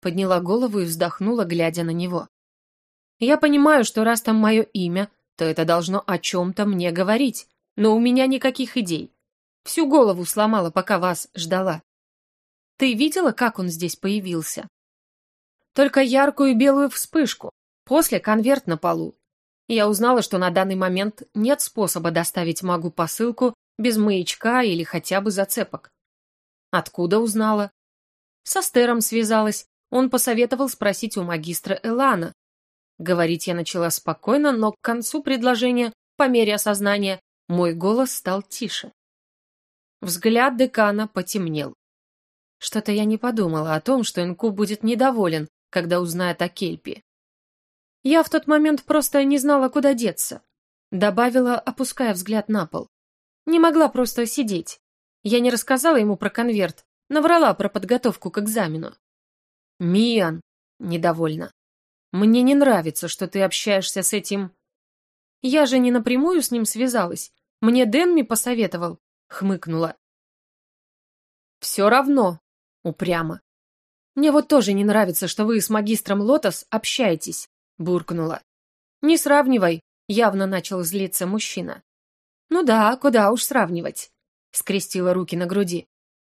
Подняла голову и вздохнула, глядя на него. «Я понимаю, что раз там мое имя, то это должно о чем-то мне говорить, но у меня никаких идей. Всю голову сломала, пока вас ждала. Ты видела, как он здесь появился? Только яркую белую вспышку. После конверт на полу. Я узнала, что на данный момент нет способа доставить магу посылку без маячка или хотя бы зацепок. Откуда узнала? Со Стером связалась. Он посоветовал спросить у магистра Элана. Говорить я начала спокойно, но к концу предложения, по мере осознания, мой голос стал тише. Взгляд декана потемнел. Что-то я не подумала о том, что Инку будет недоволен, когда узнает о Кельпе. Я в тот момент просто не знала, куда деться. Добавила, опуская взгляд на пол. Не могла просто сидеть. Я не рассказала ему про конверт, наврала про подготовку к экзамену. «Миан!» — недовольна. «Мне не нравится, что ты общаешься с этим...» «Я же не напрямую с ним связалась. Мне Дэнми посоветовал», — хмыкнула. «Все равно», — упрямо. «Мне вот тоже не нравится, что вы с магистром Лотос общаетесь буркнула. «Не сравнивай», — явно начал злиться мужчина. «Ну да, куда уж сравнивать», — скрестила руки на груди.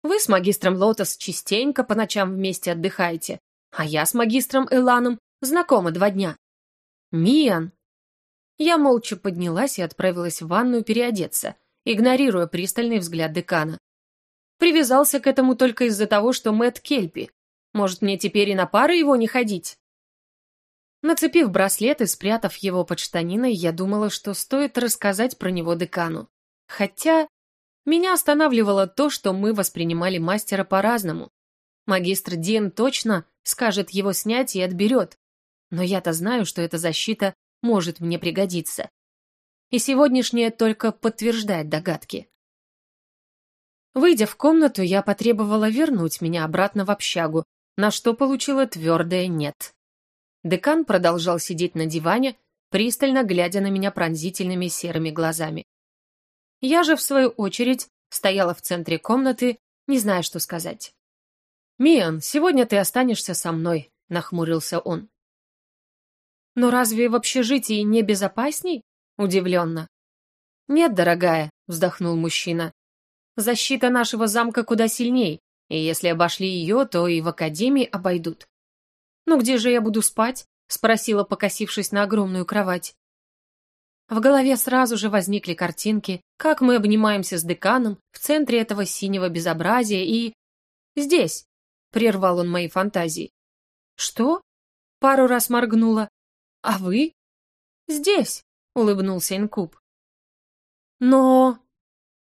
«Вы с магистром Лотос частенько по ночам вместе отдыхаете, а я с магистром Эланом знакома два дня». «Миан!» Я молча поднялась и отправилась в ванную переодеться, игнорируя пристальный взгляд декана. Привязался к этому только из-за того, что Мэтт Кельпи. Может, мне теперь и на пары его не ходить? Нацепив браслет и спрятав его под штаниной, я думала, что стоит рассказать про него декану. Хотя меня останавливало то, что мы воспринимали мастера по-разному. Магистр Дин точно скажет его снять и отберет. Но я-то знаю, что эта защита может мне пригодиться. И сегодняшнее только подтверждает догадки. Выйдя в комнату, я потребовала вернуть меня обратно в общагу, на что получила твердое «нет». Декан продолжал сидеть на диване, пристально глядя на меня пронзительными серыми глазами. Я же, в свою очередь, стояла в центре комнаты, не зная, что сказать. «Миан, сегодня ты останешься со мной», — нахмурился он. «Но разве в общежитии не безопасней?» — удивленно. «Нет, дорогая», — вздохнул мужчина. «Защита нашего замка куда сильней, и если обошли ее, то и в академии обойдут. «Ну где же я буду спать?» — спросила, покосившись на огромную кровать. В голове сразу же возникли картинки, как мы обнимаемся с деканом в центре этого синего безобразия и... «Здесь!» — прервал он мои фантазии. «Что?» — пару раз моргнула. «А вы?» «Здесь!» — улыбнулся Инкуб. «Но...»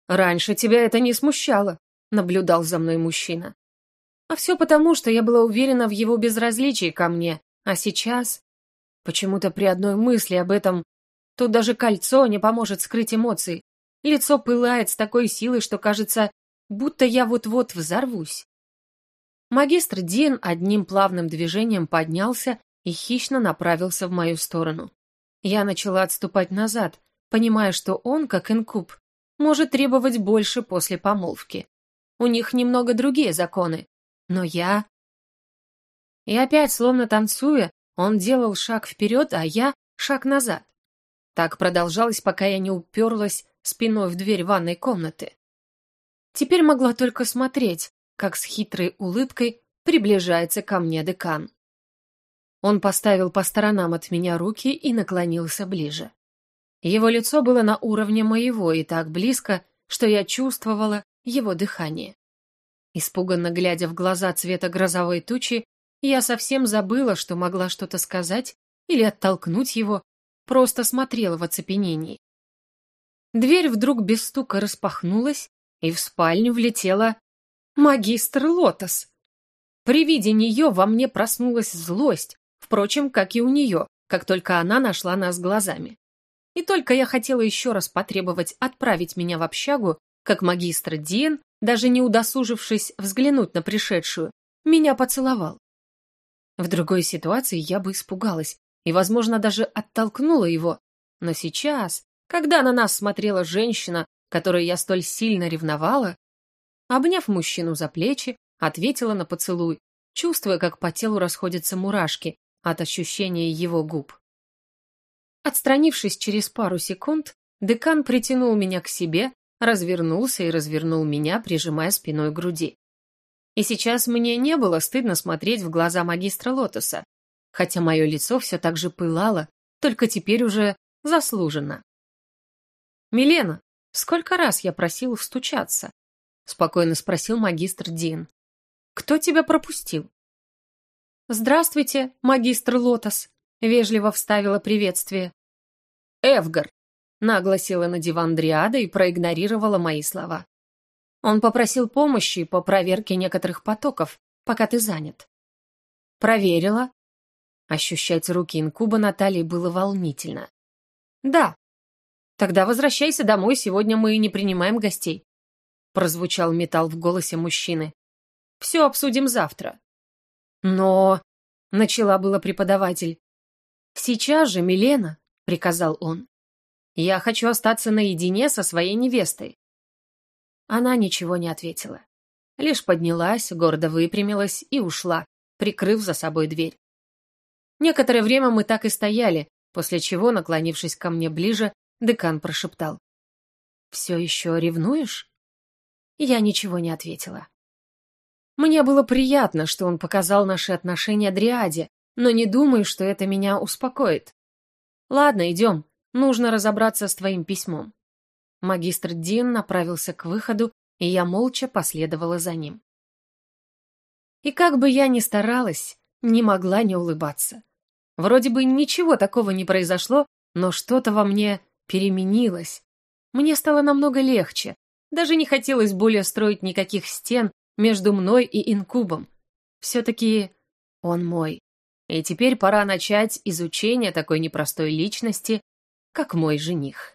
«Раньше тебя это не смущало», — наблюдал за мной мужчина. А все потому, что я была уверена в его безразличии ко мне, а сейчас... Почему-то при одной мысли об этом... Тут даже кольцо не поможет скрыть эмоции. Лицо пылает с такой силой, что кажется, будто я вот-вот взорвусь. Магистр Дин одним плавным движением поднялся и хищно направился в мою сторону. Я начала отступать назад, понимая, что он, как инкуб, может требовать больше после помолвки. У них немного другие законы, но я... И опять, словно танцуя, он делал шаг вперед, а я — шаг назад. Так продолжалось, пока я не уперлась спиной в дверь ванной комнаты. Теперь могла только смотреть, как с хитрой улыбкой приближается ко мне декан. Он поставил по сторонам от меня руки и наклонился ближе. Его лицо было на уровне моего и так близко, что я чувствовала его дыхание. Испуганно глядя в глаза цвета грозовой тучи, я совсем забыла, что могла что-то сказать или оттолкнуть его, просто смотрела в оцепенении. Дверь вдруг без стука распахнулась, и в спальню влетела магистр Лотос. При виде нее во мне проснулась злость, впрочем, как и у нее, как только она нашла нас глазами. И только я хотела еще раз потребовать отправить меня в общагу, как магистр Диен даже не удосужившись взглянуть на пришедшую, меня поцеловал. В другой ситуации я бы испугалась и, возможно, даже оттолкнула его, но сейчас, когда на нас смотрела женщина, которой я столь сильно ревновала, обняв мужчину за плечи, ответила на поцелуй, чувствуя, как по телу расходятся мурашки от ощущения его губ. Отстранившись через пару секунд, декан притянул меня к себе, развернулся и развернул меня, прижимая спиной к груди. И сейчас мне не было стыдно смотреть в глаза магистра Лотоса, хотя мое лицо все так же пылало, только теперь уже заслуженно. «Милена, сколько раз я просил встучаться?» — спокойно спросил магистр Дин. «Кто тебя пропустил?» «Здравствуйте, магистр Лотос», — вежливо вставила приветствие. «Эвгар», — нагласила на диван Дриада и проигнорировала мои слова. Он попросил помощи по проверке некоторых потоков, пока ты занят. Проверила. Ощущать руки инкуба Натальи было волнительно. Да. Тогда возвращайся домой, сегодня мы не принимаем гостей. Прозвучал металл в голосе мужчины. Все обсудим завтра. Но... Начала было преподаватель. «Сейчас же, Милена», — приказал он. «Я хочу остаться наедине со своей невестой. Она ничего не ответила. Лишь поднялась, гордо выпрямилась и ушла, прикрыв за собой дверь. Некоторое время мы так и стояли, после чего, наклонившись ко мне ближе, декан прошептал. «Все еще ревнуешь?» Я ничего не ответила. Мне было приятно, что он показал наши отношения Дриаде, но не думаю, что это меня успокоит. Ладно, идем, нужно разобраться с твоим письмом. Магистр Дин направился к выходу, и я молча последовала за ним. И как бы я ни старалась, не могла не улыбаться. Вроде бы ничего такого не произошло, но что-то во мне переменилось. Мне стало намного легче. Даже не хотелось более строить никаких стен между мной и инкубом. Все-таки он мой. И теперь пора начать изучение такой непростой личности, как мой жених.